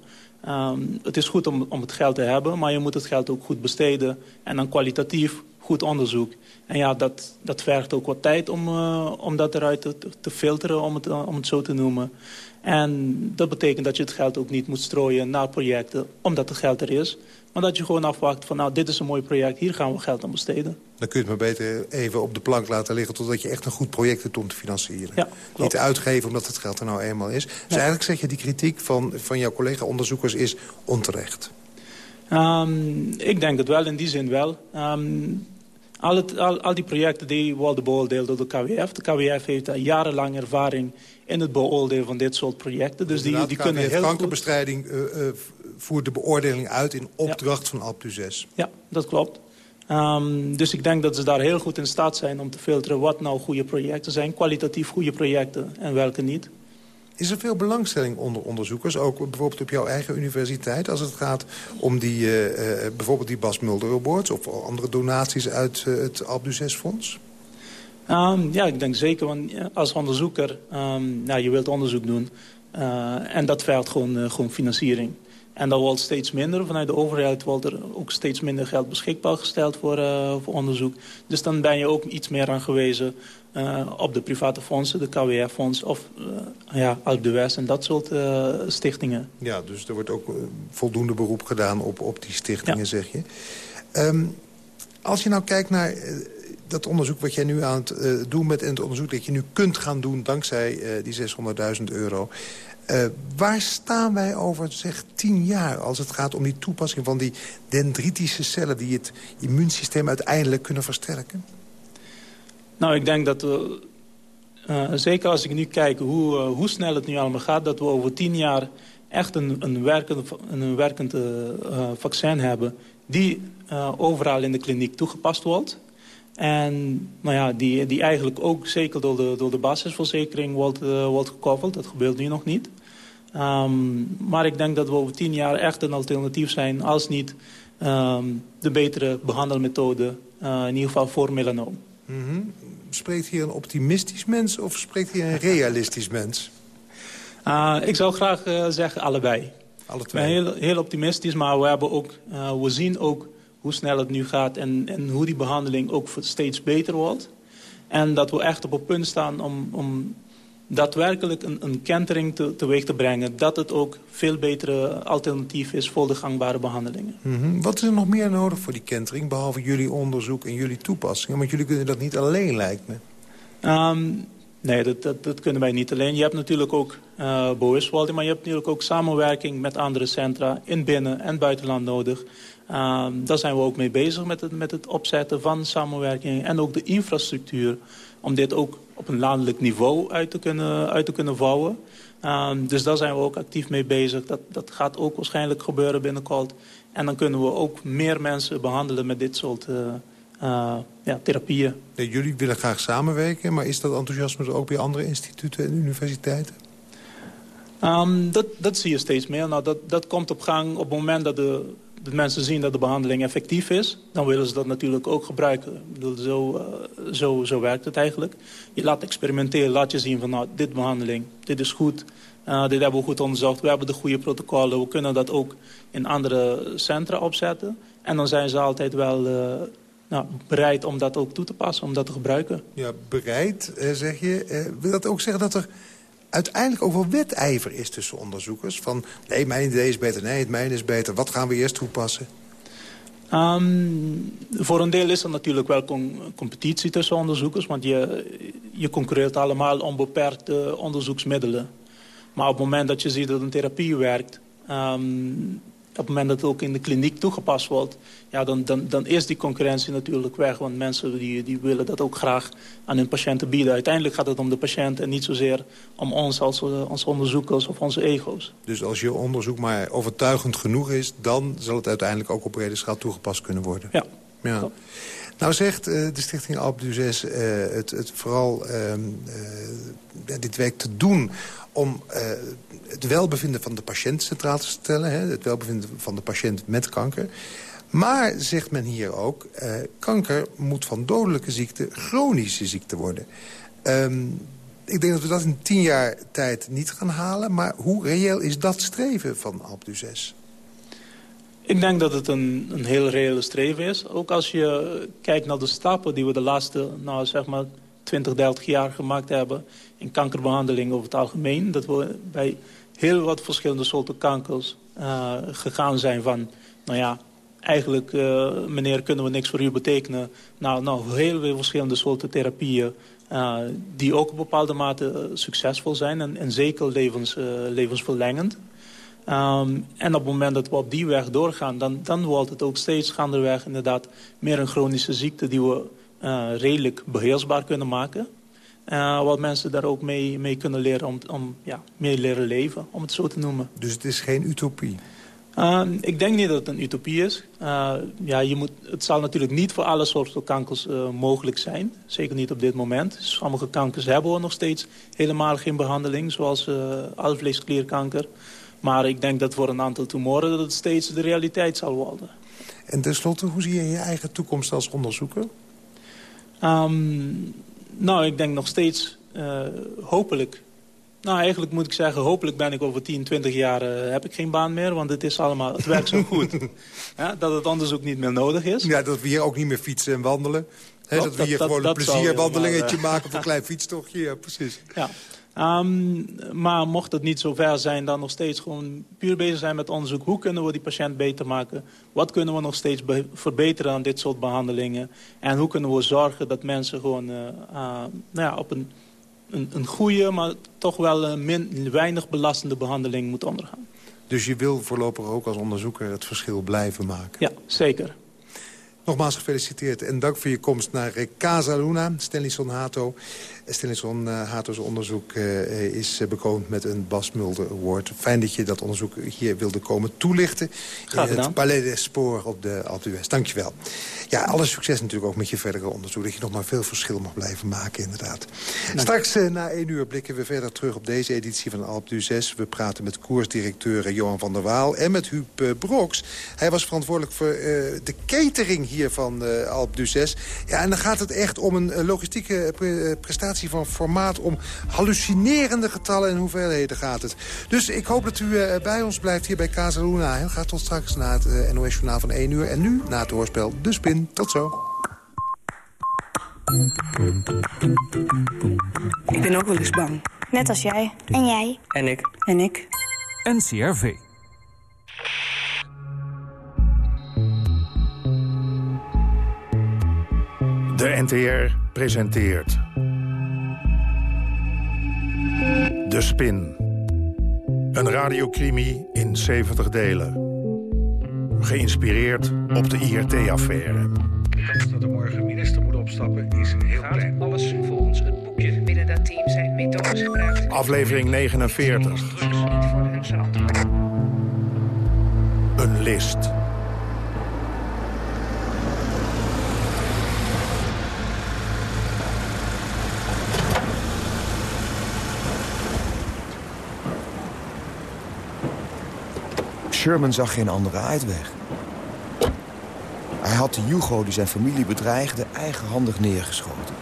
Speaker 4: Um, het is goed om, om het geld te hebben, maar je moet het geld ook goed besteden. En dan kwalitatief goed onderzoek. En ja, dat, dat vergt ook wat tijd om, om dat eruit te, te filteren, om het, om het zo te noemen. En dat betekent dat je het geld ook niet moet strooien naar projecten... omdat het geld er is. Maar dat je gewoon afwacht van nou, dit is een mooi project, hier gaan we geld aan besteden.
Speaker 3: Dan kun je het maar beter even op de plank laten liggen... totdat je echt een goed project hebt om te financieren.
Speaker 4: Ja,
Speaker 3: niet uitgeven omdat het geld er nou eenmaal is. Dus ja. eigenlijk zeg je, die kritiek van, van jouw collega-onderzoekers is onterecht.
Speaker 4: Um, ik denk het wel, in die zin wel. Um, al, het, al, al, die projecten die worden beoordeeld door de KWF. De KWF heeft jarenlang ervaring in het beoordelen van dit soort projecten. Dus die, die kunnen heel
Speaker 3: kankerbestrijding uh, uh, voert de beoordeling uit in opdracht ja. van Alptu 6.
Speaker 4: Ja, dat klopt. Um, dus ik denk dat ze daar heel goed in staat zijn om te filteren wat nou goede projecten zijn. Kwalitatief goede projecten en welke niet.
Speaker 3: Is er veel belangstelling onder onderzoekers, ook bijvoorbeeld op jouw eigen universiteit... als het gaat om die, uh, uh, bijvoorbeeld die Bas Mulder Awards... of andere donaties uit uh, het Alpdu Fonds?
Speaker 4: Um, ja, ik denk zeker, want als onderzoeker, um, nou, je wilt onderzoek doen... en dat vergt gewoon, gewoon financiering. En dat wordt steeds minder. Vanuit de overheid wordt er ook steeds minder geld beschikbaar gesteld voor, uh, voor onderzoek. Dus dan ben je ook iets meer aangewezen uh, op de private fondsen, de KWF-fonds of ja, Alp de West en dat soort stichtingen.
Speaker 3: Ja, dus er wordt ook voldoende beroep gedaan op, op die stichtingen, ja. zeg je. Um, als je nou kijkt naar dat onderzoek wat jij nu aan het uh, doen bent... en het onderzoek dat je nu kunt gaan doen dankzij uh, die 600.000 euro... Uh, waar staan wij over zeg tien jaar als het gaat om die toepassing van die dendritische cellen... die het immuunsysteem uiteindelijk kunnen versterken?
Speaker 4: Nou, ik denk dat we, zeker als ik nu kijk hoe, hoe snel het nu allemaal gaat... dat we over tien jaar echt een, een werkend, een werkend vaccin hebben... die overal in de kliniek toegepast wordt. En nou ja, die, die eigenlijk ook zeker door de, door de basisverzekering wordt, wordt gecoverd. Dat gebeurt nu nog niet. Um, maar ik denk dat we over tien jaar echt een alternatief zijn... als niet um, de betere behandelmethode, uh, in ieder geval voor melanoom.
Speaker 3: Mm -hmm. Spreekt hier een optimistisch mens of spreekt hier een realistisch mens?
Speaker 4: Uh, ik zou graag uh, zeggen allebei.
Speaker 3: Alle twee?
Speaker 4: Heel, heel optimistisch, maar we, hebben ook, we zien ook hoe snel het nu gaat... En, en hoe die behandeling ook steeds beter wordt. En dat we echt op het punt staan om, om daadwerkelijk een, een kentering te, teweeg te brengen... dat het ook veel betere alternatief is voor de gangbare behandelingen.
Speaker 3: Mm -hmm. Wat is er nog meer nodig voor die kentering... behalve jullie onderzoek en jullie toepassingen? Want jullie kunnen dat niet alleen, lijkt me.
Speaker 4: Um, nee, dat, dat, dat, kunnen wij niet alleen. Je hebt natuurlijk ook uh, bewustwording... maar je hebt natuurlijk ook samenwerking met andere centra... in binnen- en buitenland nodig. Um, daar zijn we ook mee bezig met het, met het opzetten van samenwerking... en ook de infrastructuur om dit ook op een landelijk niveau uit te kunnen, uit te kunnen vouwen. Um, dus daar zijn we ook actief mee bezig. Dat, dat gaat ook waarschijnlijk gebeuren binnenkort. En dan kunnen we ook meer mensen behandelen met dit soort uh, uh, ja, therapieën.
Speaker 3: Nee, jullie willen graag samenwerken, maar is dat enthousiasme ook bij andere instituten en universiteiten?
Speaker 4: Um, dat, dat zie je steeds meer. Nou, dat, dat komt op gang op het moment dat de de mensen zien dat de behandeling effectief is... dan willen ze dat natuurlijk ook gebruiken. Bedoel, zo, uh, zo, zo werkt het eigenlijk. Je laat experimenteren, laat je zien van nou, dit behandeling, dit is goed... Uh, dit hebben we goed onderzocht, we hebben de goede protocollen... we kunnen dat ook in andere centra opzetten. En dan zijn ze altijd wel uh, nou, bereid om dat ook toe te passen, om dat te gebruiken.
Speaker 3: Ja, bereid, zeg je. wil dat ook zeggen dat er uiteindelijk ook wel wedijver is tussen onderzoekers. Van, nee, mijn idee is beter, nee, het mijne is beter. Wat gaan we eerst toepassen?
Speaker 4: Um, voor een deel is er natuurlijk wel competitie tussen onderzoekers. Want je, je concurreert allemaal om beperkte onderzoeksmiddelen. Maar op het moment dat je ziet dat een therapie werkt... Op het moment dat het ook in de kliniek toegepast wordt... Ja, dan, dan, dan is die concurrentie natuurlijk weg. Want mensen die, die willen dat ook graag aan hun patiënten bieden. Uiteindelijk gaat het om de patiënt en niet zozeer om ons als, als onderzoekers of onze ego's.
Speaker 3: Dus als je onderzoek maar overtuigend genoeg is... dan zal het uiteindelijk ook op brede schaal toegepast kunnen worden?
Speaker 4: Ja.
Speaker 3: ja. Nou zegt uh, de stichting Alp uh, het, het vooral uh, dit werk te doen om het welbevinden van de patiënt centraal te stellen. Hè, het welbevinden van de patiënt met kanker. Maar, zegt men hier ook, uh, kanker moet van dodelijke ziekte chronische ziekte worden. Um, ik denk dat we dat in tien jaar tijd niet gaan halen. Maar hoe reëel is dat streven van Alp
Speaker 4: Ik denk dat het een, een heel reële streven is. Ook als je kijkt naar de stappen die we de laatste nou, zeg maar 20, 30 jaar gemaakt hebben... in kankerbehandeling over het algemeen. Dat we bij heel wat verschillende soorten kankers uh, gegaan zijn van... nou ja, eigenlijk, uh, meneer, kunnen we niks voor u betekenen. Nou, nou heel veel verschillende soorten therapieën... Uh, die ook op bepaalde mate succesvol zijn en, en zeker levens, levensverlengend. Um, en op het moment dat we op die weg doorgaan... dan, dan wordt het ook steeds gaandeweg inderdaad meer een chronische ziekte... die we redelijk beheersbaar kunnen maken... Uh, wat mensen daar ook mee, mee kunnen leren om, om ja, mee leren leven, om het zo te noemen.
Speaker 3: Dus het is geen utopie?
Speaker 4: Uh, ik denk niet dat het een utopie is. Uh, ja, je moet, het zal natuurlijk niet voor alle soorten kankers mogelijk zijn. Zeker niet op dit moment. Sommige kankers hebben we nog steeds helemaal geen behandeling, zoals alvleesklierkanker. Maar ik denk dat voor een aantal tumoren dat het steeds de realiteit zal worden.
Speaker 3: En tenslotte, hoe zie je je eigen toekomst als onderzoeker?
Speaker 4: Um, nou, ik denk nog steeds uh, hopelijk... Nou, eigenlijk moet ik zeggen, hopelijk ben ik over 10, 20 jaar... Uh, heb ik geen baan meer, want het, is allemaal, het werkt zo goed. ja, dat het onderzoek niet meer nodig is.
Speaker 3: Ja, dat we hier ook niet meer fietsen en wandelen. He, dat, dat, we hier dat, gewoon een plezierwandelingetje maken of een klein fietstochtje. Ja, precies.
Speaker 4: Ja. Um, maar mocht het niet zo ver zijn, dan nog steeds gewoon puur bezig zijn met onderzoek. Hoe kunnen we die patiënt beter maken? Wat kunnen we nog steeds verbeteren aan dit soort behandelingen? En hoe kunnen we zorgen dat mensen gewoon uh, uh, nou ja, op een, een, een goede, maar toch wel een min, weinig belastende behandeling moeten ondergaan?
Speaker 3: Dus je wil voorlopig ook als onderzoeker het verschil blijven maken?
Speaker 4: Ja, zeker.
Speaker 3: Nogmaals gefeliciteerd en dank voor je komst naar Casa Luna, Stenlison Hato. Stenlison Hato's onderzoek is bekroond met een Bas Mulder Award. Fijn dat je dat onderzoek hier wilde komen toelichten. in het Palais des Spoor op de Alpe d'Huez. Dank je wel. Ja, alle succes natuurlijk ook met je verdere onderzoek. Dat je nog maar veel verschil mag blijven maken, inderdaad. Straks na één uur blikken we verder terug op deze editie van Alp du 6. We praten met koersdirecteur Johan van der Waal en met Huub Broks. Hij was verantwoordelijk voor de catering hier van Alp du 6. Ja, en dan gaat het echt om een logistieke prestatie van formaat... om hallucinerende getallen en hoeveelheden gaat het. Dus ik hoop dat u bij ons blijft hier bij Casaluna. Heel graag tot straks na het NOS-journaal van 1 uur. En nu, na het hoorspel, De Spin. Tot zo.
Speaker 9: Ik ben ook wel eens bang.
Speaker 10: Net als jij.
Speaker 11: En jij.
Speaker 9: En ik. En ik.
Speaker 12: NCRV.
Speaker 13: De NTR presenteert... De Spin. Een radiocrimi in 70 delen. Geïnspireerd op de IRT-affaire.
Speaker 14: De kans dat er morgen minister moet opstappen is heel
Speaker 15: Gaat
Speaker 14: klein.
Speaker 15: alles volgens het boekje.
Speaker 16: Binnen dat team zijn methodes gebruikt.
Speaker 13: Aflevering 49.
Speaker 16: Niet voor hun verantwoord.
Speaker 13: Een list.
Speaker 17: Sherman zag geen andere uitweg. Hij had de Hugo die zijn familie bedreigde eigenhandig neergeschoten.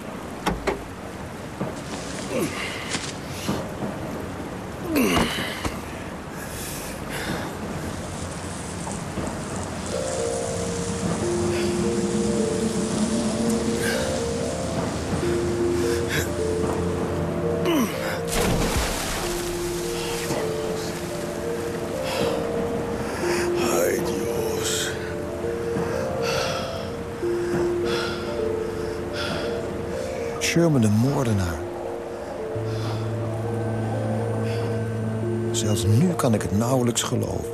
Speaker 17: Nu kan ik het nauwelijks geloven.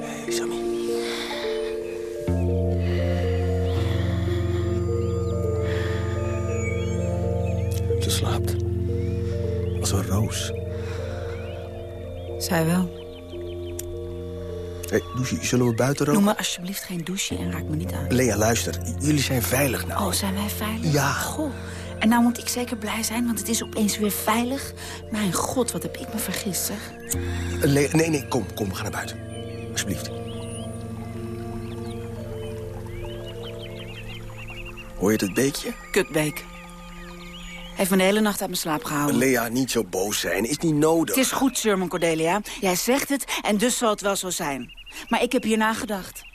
Speaker 8: Hey, Sammy. Ze slaapt. Als een roos.
Speaker 9: Zij wel.
Speaker 8: Hey, douche, zullen we buiten
Speaker 9: Noem
Speaker 8: roken?
Speaker 9: me alsjeblieft geen douche en raak me niet aan.
Speaker 8: Lea, luister. Jullie zijn veilig nou.
Speaker 9: Oh, zijn wij veilig?
Speaker 8: Ja.
Speaker 9: Goh. En nou moet ik zeker blij zijn, want het is opeens weer veilig. Mijn god, wat heb ik me vergist, zeg.
Speaker 8: Lea, nee, nee, kom, kom, we gaan naar buiten. Alsjeblieft. Hoor je het beekje?
Speaker 9: Kutbeek. Heeft me de hele nacht uit mijn slaap gehouden.
Speaker 8: Lea, niet zo boos zijn. Is niet nodig.
Speaker 9: Het is goed, Sherman Cordelia. Jij zegt het en dus zal het wel zo zijn. Maar ik heb hier nagedacht.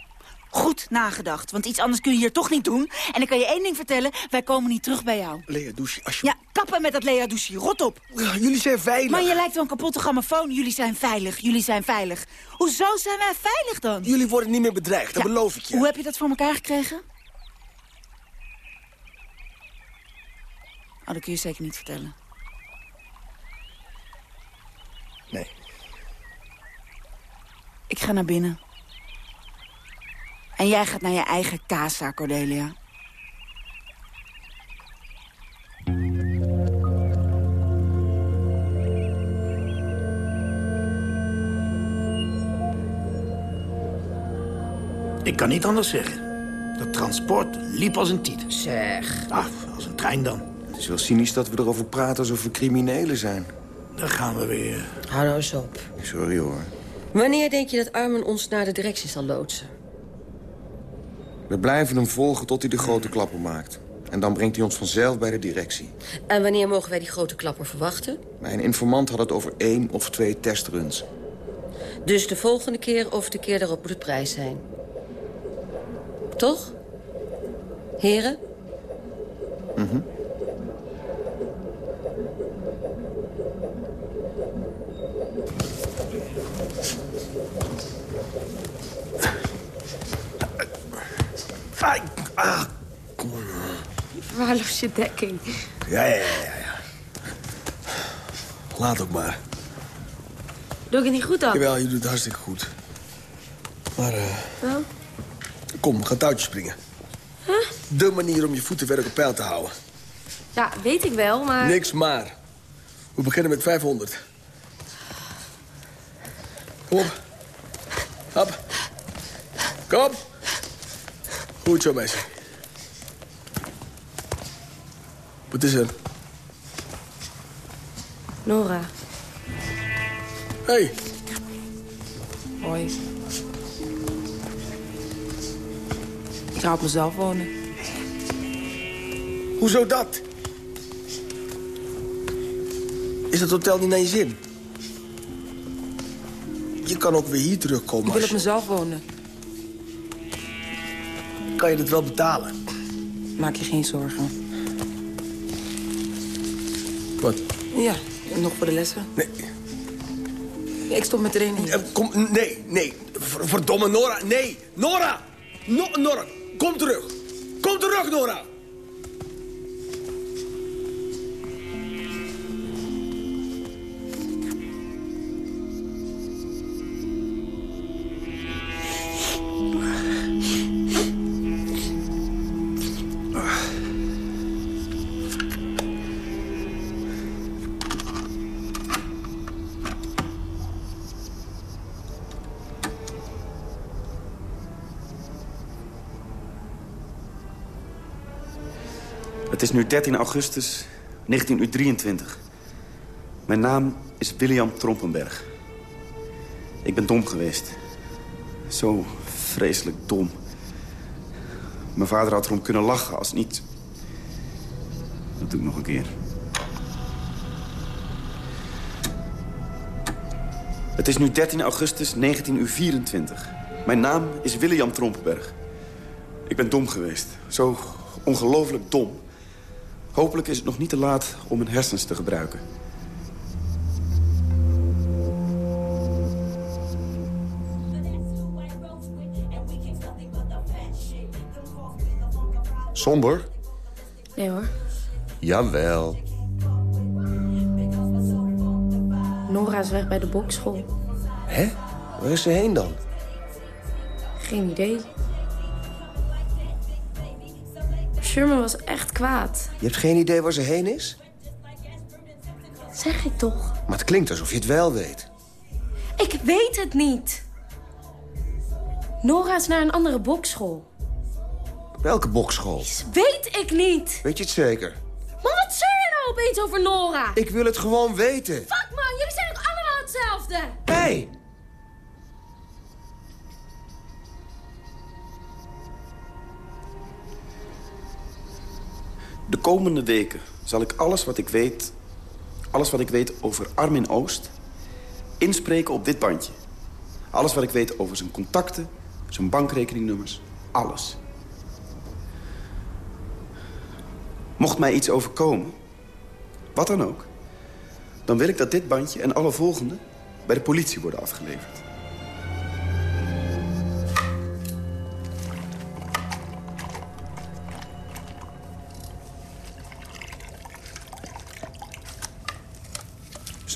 Speaker 9: Goed nagedacht, want iets anders kun je hier toch niet doen. En ik kan je één ding vertellen, wij komen niet terug bij jou.
Speaker 8: Lea, douche, alsjeblieft.
Speaker 9: Ja, kappen met dat Lea douche, rot op.
Speaker 8: Ja, jullie zijn veilig.
Speaker 9: Maar je lijkt wel een kapotte grammofoon. Jullie zijn veilig, jullie zijn veilig. Hoezo zijn wij veilig dan?
Speaker 8: Jullie worden niet meer bedreigd, dat
Speaker 9: Ja,
Speaker 8: beloof ik je.
Speaker 9: Hoe heb je dat voor elkaar gekregen? Oh, dat kun je zeker niet vertellen.
Speaker 8: Nee.
Speaker 9: Ik ga naar binnen. En jij gaat naar je eigen casa, Cordelia.
Speaker 14: Ik kan niet anders zeggen. Dat transport liep als een tiet.
Speaker 11: Zeg.
Speaker 14: Ah, als een trein dan.
Speaker 17: Het is wel cynisch dat we erover praten alsof we criminelen zijn.
Speaker 14: Daar gaan we weer.
Speaker 11: Hou nou eens op.
Speaker 17: Sorry hoor.
Speaker 11: Wanneer denk je dat Armen ons naar de directie zal loodsen?
Speaker 17: We blijven hem volgen tot hij de grote klapper maakt. En dan brengt hij ons vanzelf bij de directie.
Speaker 11: En wanneer mogen wij die grote klapper verwachten?
Speaker 17: Mijn informant had het over één of twee testruns.
Speaker 11: Dus de volgende keer of de keer daarop moet het prijs zijn. Toch? Heren?
Speaker 17: Mhm.
Speaker 11: Verwaarloos dekking.
Speaker 8: Ja, ja, ja, ja. Laat ook maar.
Speaker 10: Doe ik het niet goed dan?
Speaker 12: Jawel, je doet het hartstikke goed. Maar eh,
Speaker 10: Wel?
Speaker 12: kom, gaan touwtjes springen.
Speaker 10: Huh?
Speaker 12: De manier om je voetenwerk op peil te houden.
Speaker 10: Ja, weet ik wel, maar...
Speaker 12: Niks maar. We beginnen met 500. Kom op. Hop. Kom op. Goed zo, meisje. Wat is er?
Speaker 10: Nora.
Speaker 12: Hey.
Speaker 15: Hoi. Ik ga op mezelf wonen.
Speaker 12: Hoezo dat? Is het hotel niet naar je zin? Je kan ook weer hier terugkomen.
Speaker 15: Ik wil op mezelf wonen.
Speaker 12: Kan je het wel betalen?
Speaker 15: Maak je geen zorgen. Ja, nog voor de lessen.
Speaker 12: Nee.
Speaker 15: Ja, ik stop met training.
Speaker 12: Kom, nee, nee. Ver- Verdomme, Nora. Nee, Nora. No, Nora, kom terug. Kom terug, Nora.
Speaker 18: Het is nu 13 augustus 1923. Mijn naam is William Trompenberg. Ik ben dom geweest. Zo vreselijk dom. Mijn vader had erom kunnen lachen als niet... Dat doe ik nog een keer. Het is nu 13 augustus 1924. Mijn naam is William Trompenberg. Ik ben dom geweest. Zo ongelooflijk dom. Hopelijk is het nog niet te laat om mijn hersens te gebruiken.
Speaker 17: Somber?
Speaker 10: Nee hoor.
Speaker 17: Jawel.
Speaker 10: Nora is weg bij de bokschool.
Speaker 17: Hè? Waar is ze heen dan?
Speaker 10: Geen idee. Sherman was echt kwaad.
Speaker 17: Je hebt geen idee waar ze heen is?
Speaker 10: Zeg ik toch?
Speaker 17: Maar het klinkt alsof je het wel weet.
Speaker 10: Ik weet het niet. Nora is naar een andere bokschool.
Speaker 17: Welke bokschool?
Speaker 10: Weet ik niet.
Speaker 17: Weet je het zeker?
Speaker 10: Maar wat zeur je nou opeens over Nora?
Speaker 17: Ik wil het gewoon weten.
Speaker 10: Fuck man, jullie zijn ook allemaal hetzelfde.
Speaker 17: Hé! Hey.
Speaker 18: De komende weken zal ik alles wat ik weet... alles wat ik weet over Armin Oost... inspreken op dit bandje. Alles wat ik weet over zijn contacten, zijn bankrekeningnummers, alles. Mocht mij iets overkomen, wat dan ook... dan wil ik dat dit bandje en alle volgende bij de politie worden afgeleverd.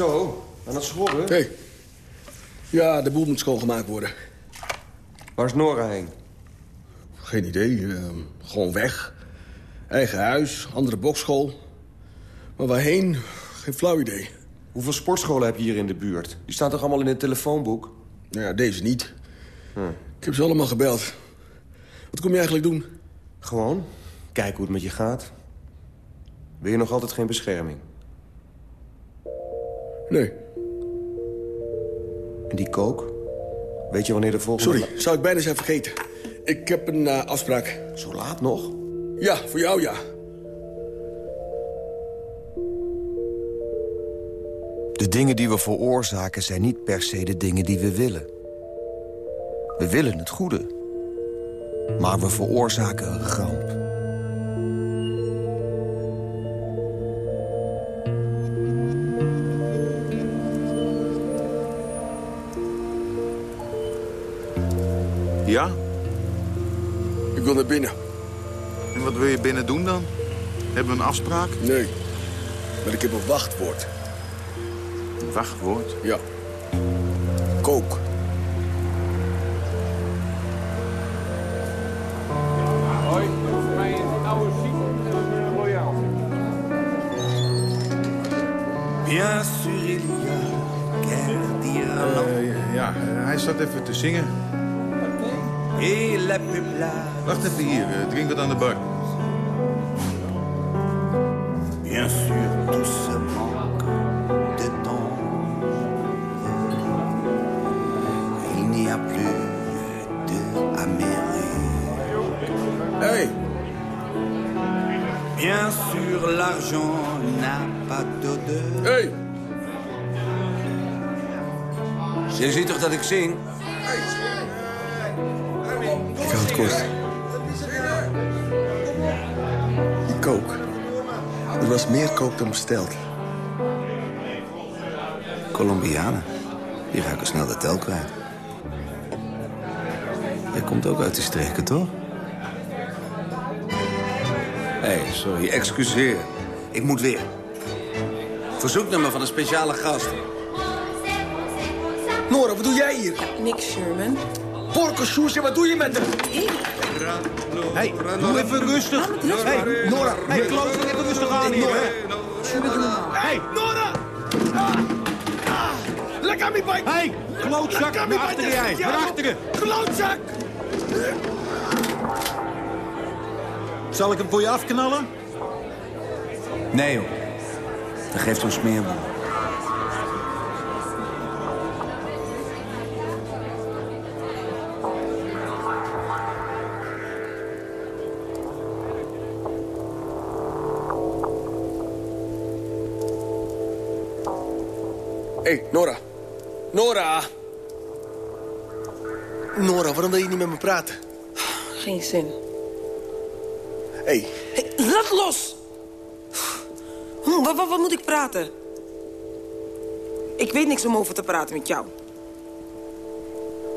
Speaker 17: Zo, aan het schorren?
Speaker 12: Hé. Ja, de boel moet schoongemaakt worden.
Speaker 17: Waar is Nora heen?
Speaker 12: Geen idee. eh, gewoon weg. Eigen huis, andere bokschool. Maar waarheen? Geen flauw idee.
Speaker 17: Hoeveel sportscholen heb je hier in de buurt? Die staan toch allemaal in het telefoonboek?
Speaker 12: Nou ja, deze niet. Ik heb ze allemaal gebeld. Wat kom je eigenlijk doen?
Speaker 17: Gewoon, kijken hoe het met je gaat. Wil je nog altijd geen bescherming?
Speaker 12: Nee.
Speaker 17: En die kook? Weet je wanneer de volgende...
Speaker 12: Sorry, zou ik bijna zijn vergeten. Ik heb een eh, afspraak.
Speaker 17: Zo laat nog?
Speaker 12: Ja, voor jou ja.
Speaker 17: De dingen die we veroorzaken zijn niet per se de dingen die we willen. We willen het goede. Maar we veroorzaken een ramp.
Speaker 19: Ja?
Speaker 12: Ik wil naar binnen.
Speaker 19: En wat wil je binnen doen dan? Hebben we een afspraak?
Speaker 12: Nee. Maar ik heb een wachtwoord.
Speaker 19: Een wachtwoord?
Speaker 12: Ja. kook.
Speaker 20: Hoi, voor mij een oude ziek en een royaal.
Speaker 14: Bien sûr, il y a guerre.
Speaker 19: Eh, ja, hij staat even te zingen. Wacht even hier, eh, drink wat aan de bar.
Speaker 14: Bien sûr, tout ce manque de temps. Il n'y a plus d'Amérique.
Speaker 12: Hey.
Speaker 14: Bien sûr, l'argent n'a pas d'odeur.
Speaker 12: Hey.
Speaker 21: Je ziet toch dat ik zing?
Speaker 12: Die kook. Het was meer kook dan besteld.
Speaker 21: Colombianen. Die raken snel de tel kwijt. Jij komt ook uit die streken, toch? Hé, hey, sorry, excuseer. Ik moet weer. Verzoeknummer van een speciale gast.
Speaker 12: Nora, wat doe jij hier?
Speaker 15: Niks, Sherman.
Speaker 12: Porco Soesje, wat doe je met hem?
Speaker 20: Hey, doe even rustig. Hey, Nora, hey, klooster, even rustig aan hier, hè. Hey,
Speaker 12: Nora! Ah! Lekker aan mijn bike!
Speaker 20: Hey, klootzak, naar achteren jij, naar achteren.
Speaker 12: Klootzak!
Speaker 20: Zal ik hem voor je afknallen?
Speaker 21: Nee, joh. Dat geeft ons meer.
Speaker 12: Hé, hey, Nora. Nora! Nora, waarom wil je niet met me praten?
Speaker 15: Geen zin.
Speaker 12: Hé, hey,
Speaker 15: Hey, laat los! Hm, wat, wat, wat moet ik praten? Ik weet niks om over te praten met jou.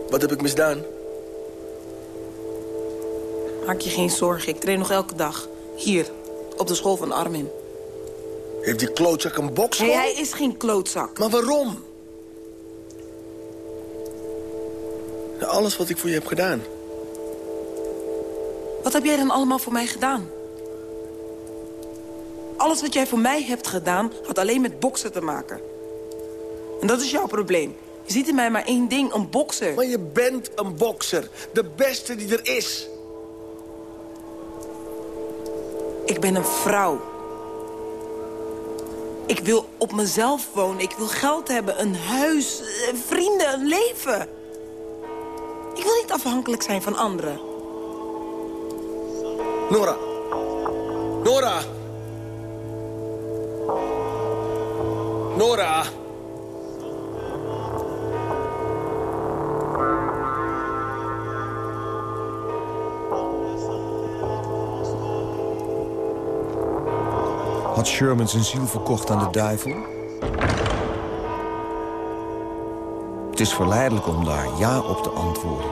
Speaker 12: wat heb ik misdaan?
Speaker 15: Maak je geen zorgen, ik train nog elke dag. Hier, op de school van Armin.
Speaker 12: Heeft die klootzak een bokschool?
Speaker 15: Nee, hij is geen klootzak.
Speaker 12: Maar waarom? Na alles wat ik voor je heb gedaan.
Speaker 15: Wat heb jij dan allemaal voor mij gedaan? Alles wat jij voor mij hebt gedaan, had alleen met boksen te maken. En dat is jouw probleem. Je ziet in mij maar één ding, een bokser.
Speaker 12: Maar je bent een bokser. De beste die er is.
Speaker 15: Ik ben een vrouw. Ik wil op mezelf wonen. Ik wil geld hebben, een huis, eh, vrienden, een leven. Ik wil niet afhankelijk zijn van anderen.
Speaker 12: Nora. Nora. Nora.
Speaker 17: Had Sherman zijn ziel verkocht aan de duivel? Het is verleidelijk om daar ja op te antwoorden.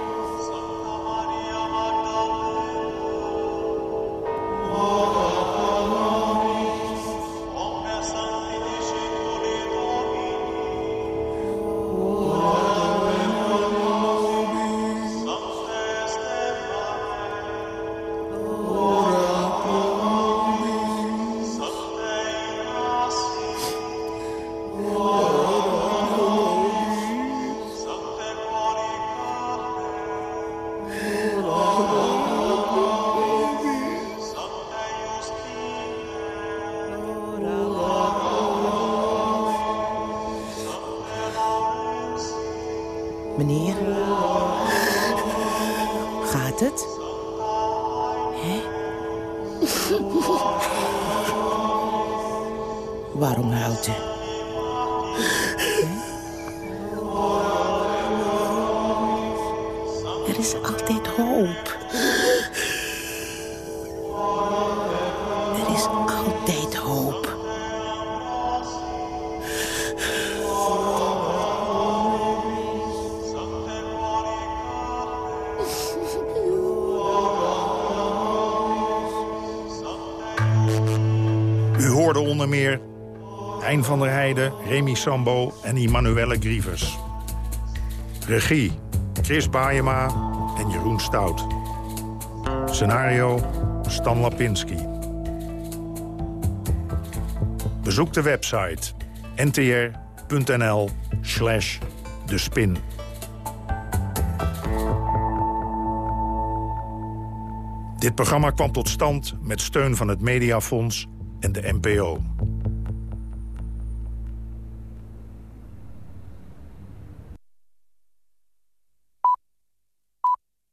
Speaker 13: Van der Heijden, Remy Sambo en Immanuelle Grievers. Regie, Chris Baayema en Jeroen Stout. Scenario, Stan Lapinski. Bezoek de website ntr.nl slash de spin. Dit programma kwam tot stand met steun van het Mediafonds en de NPO.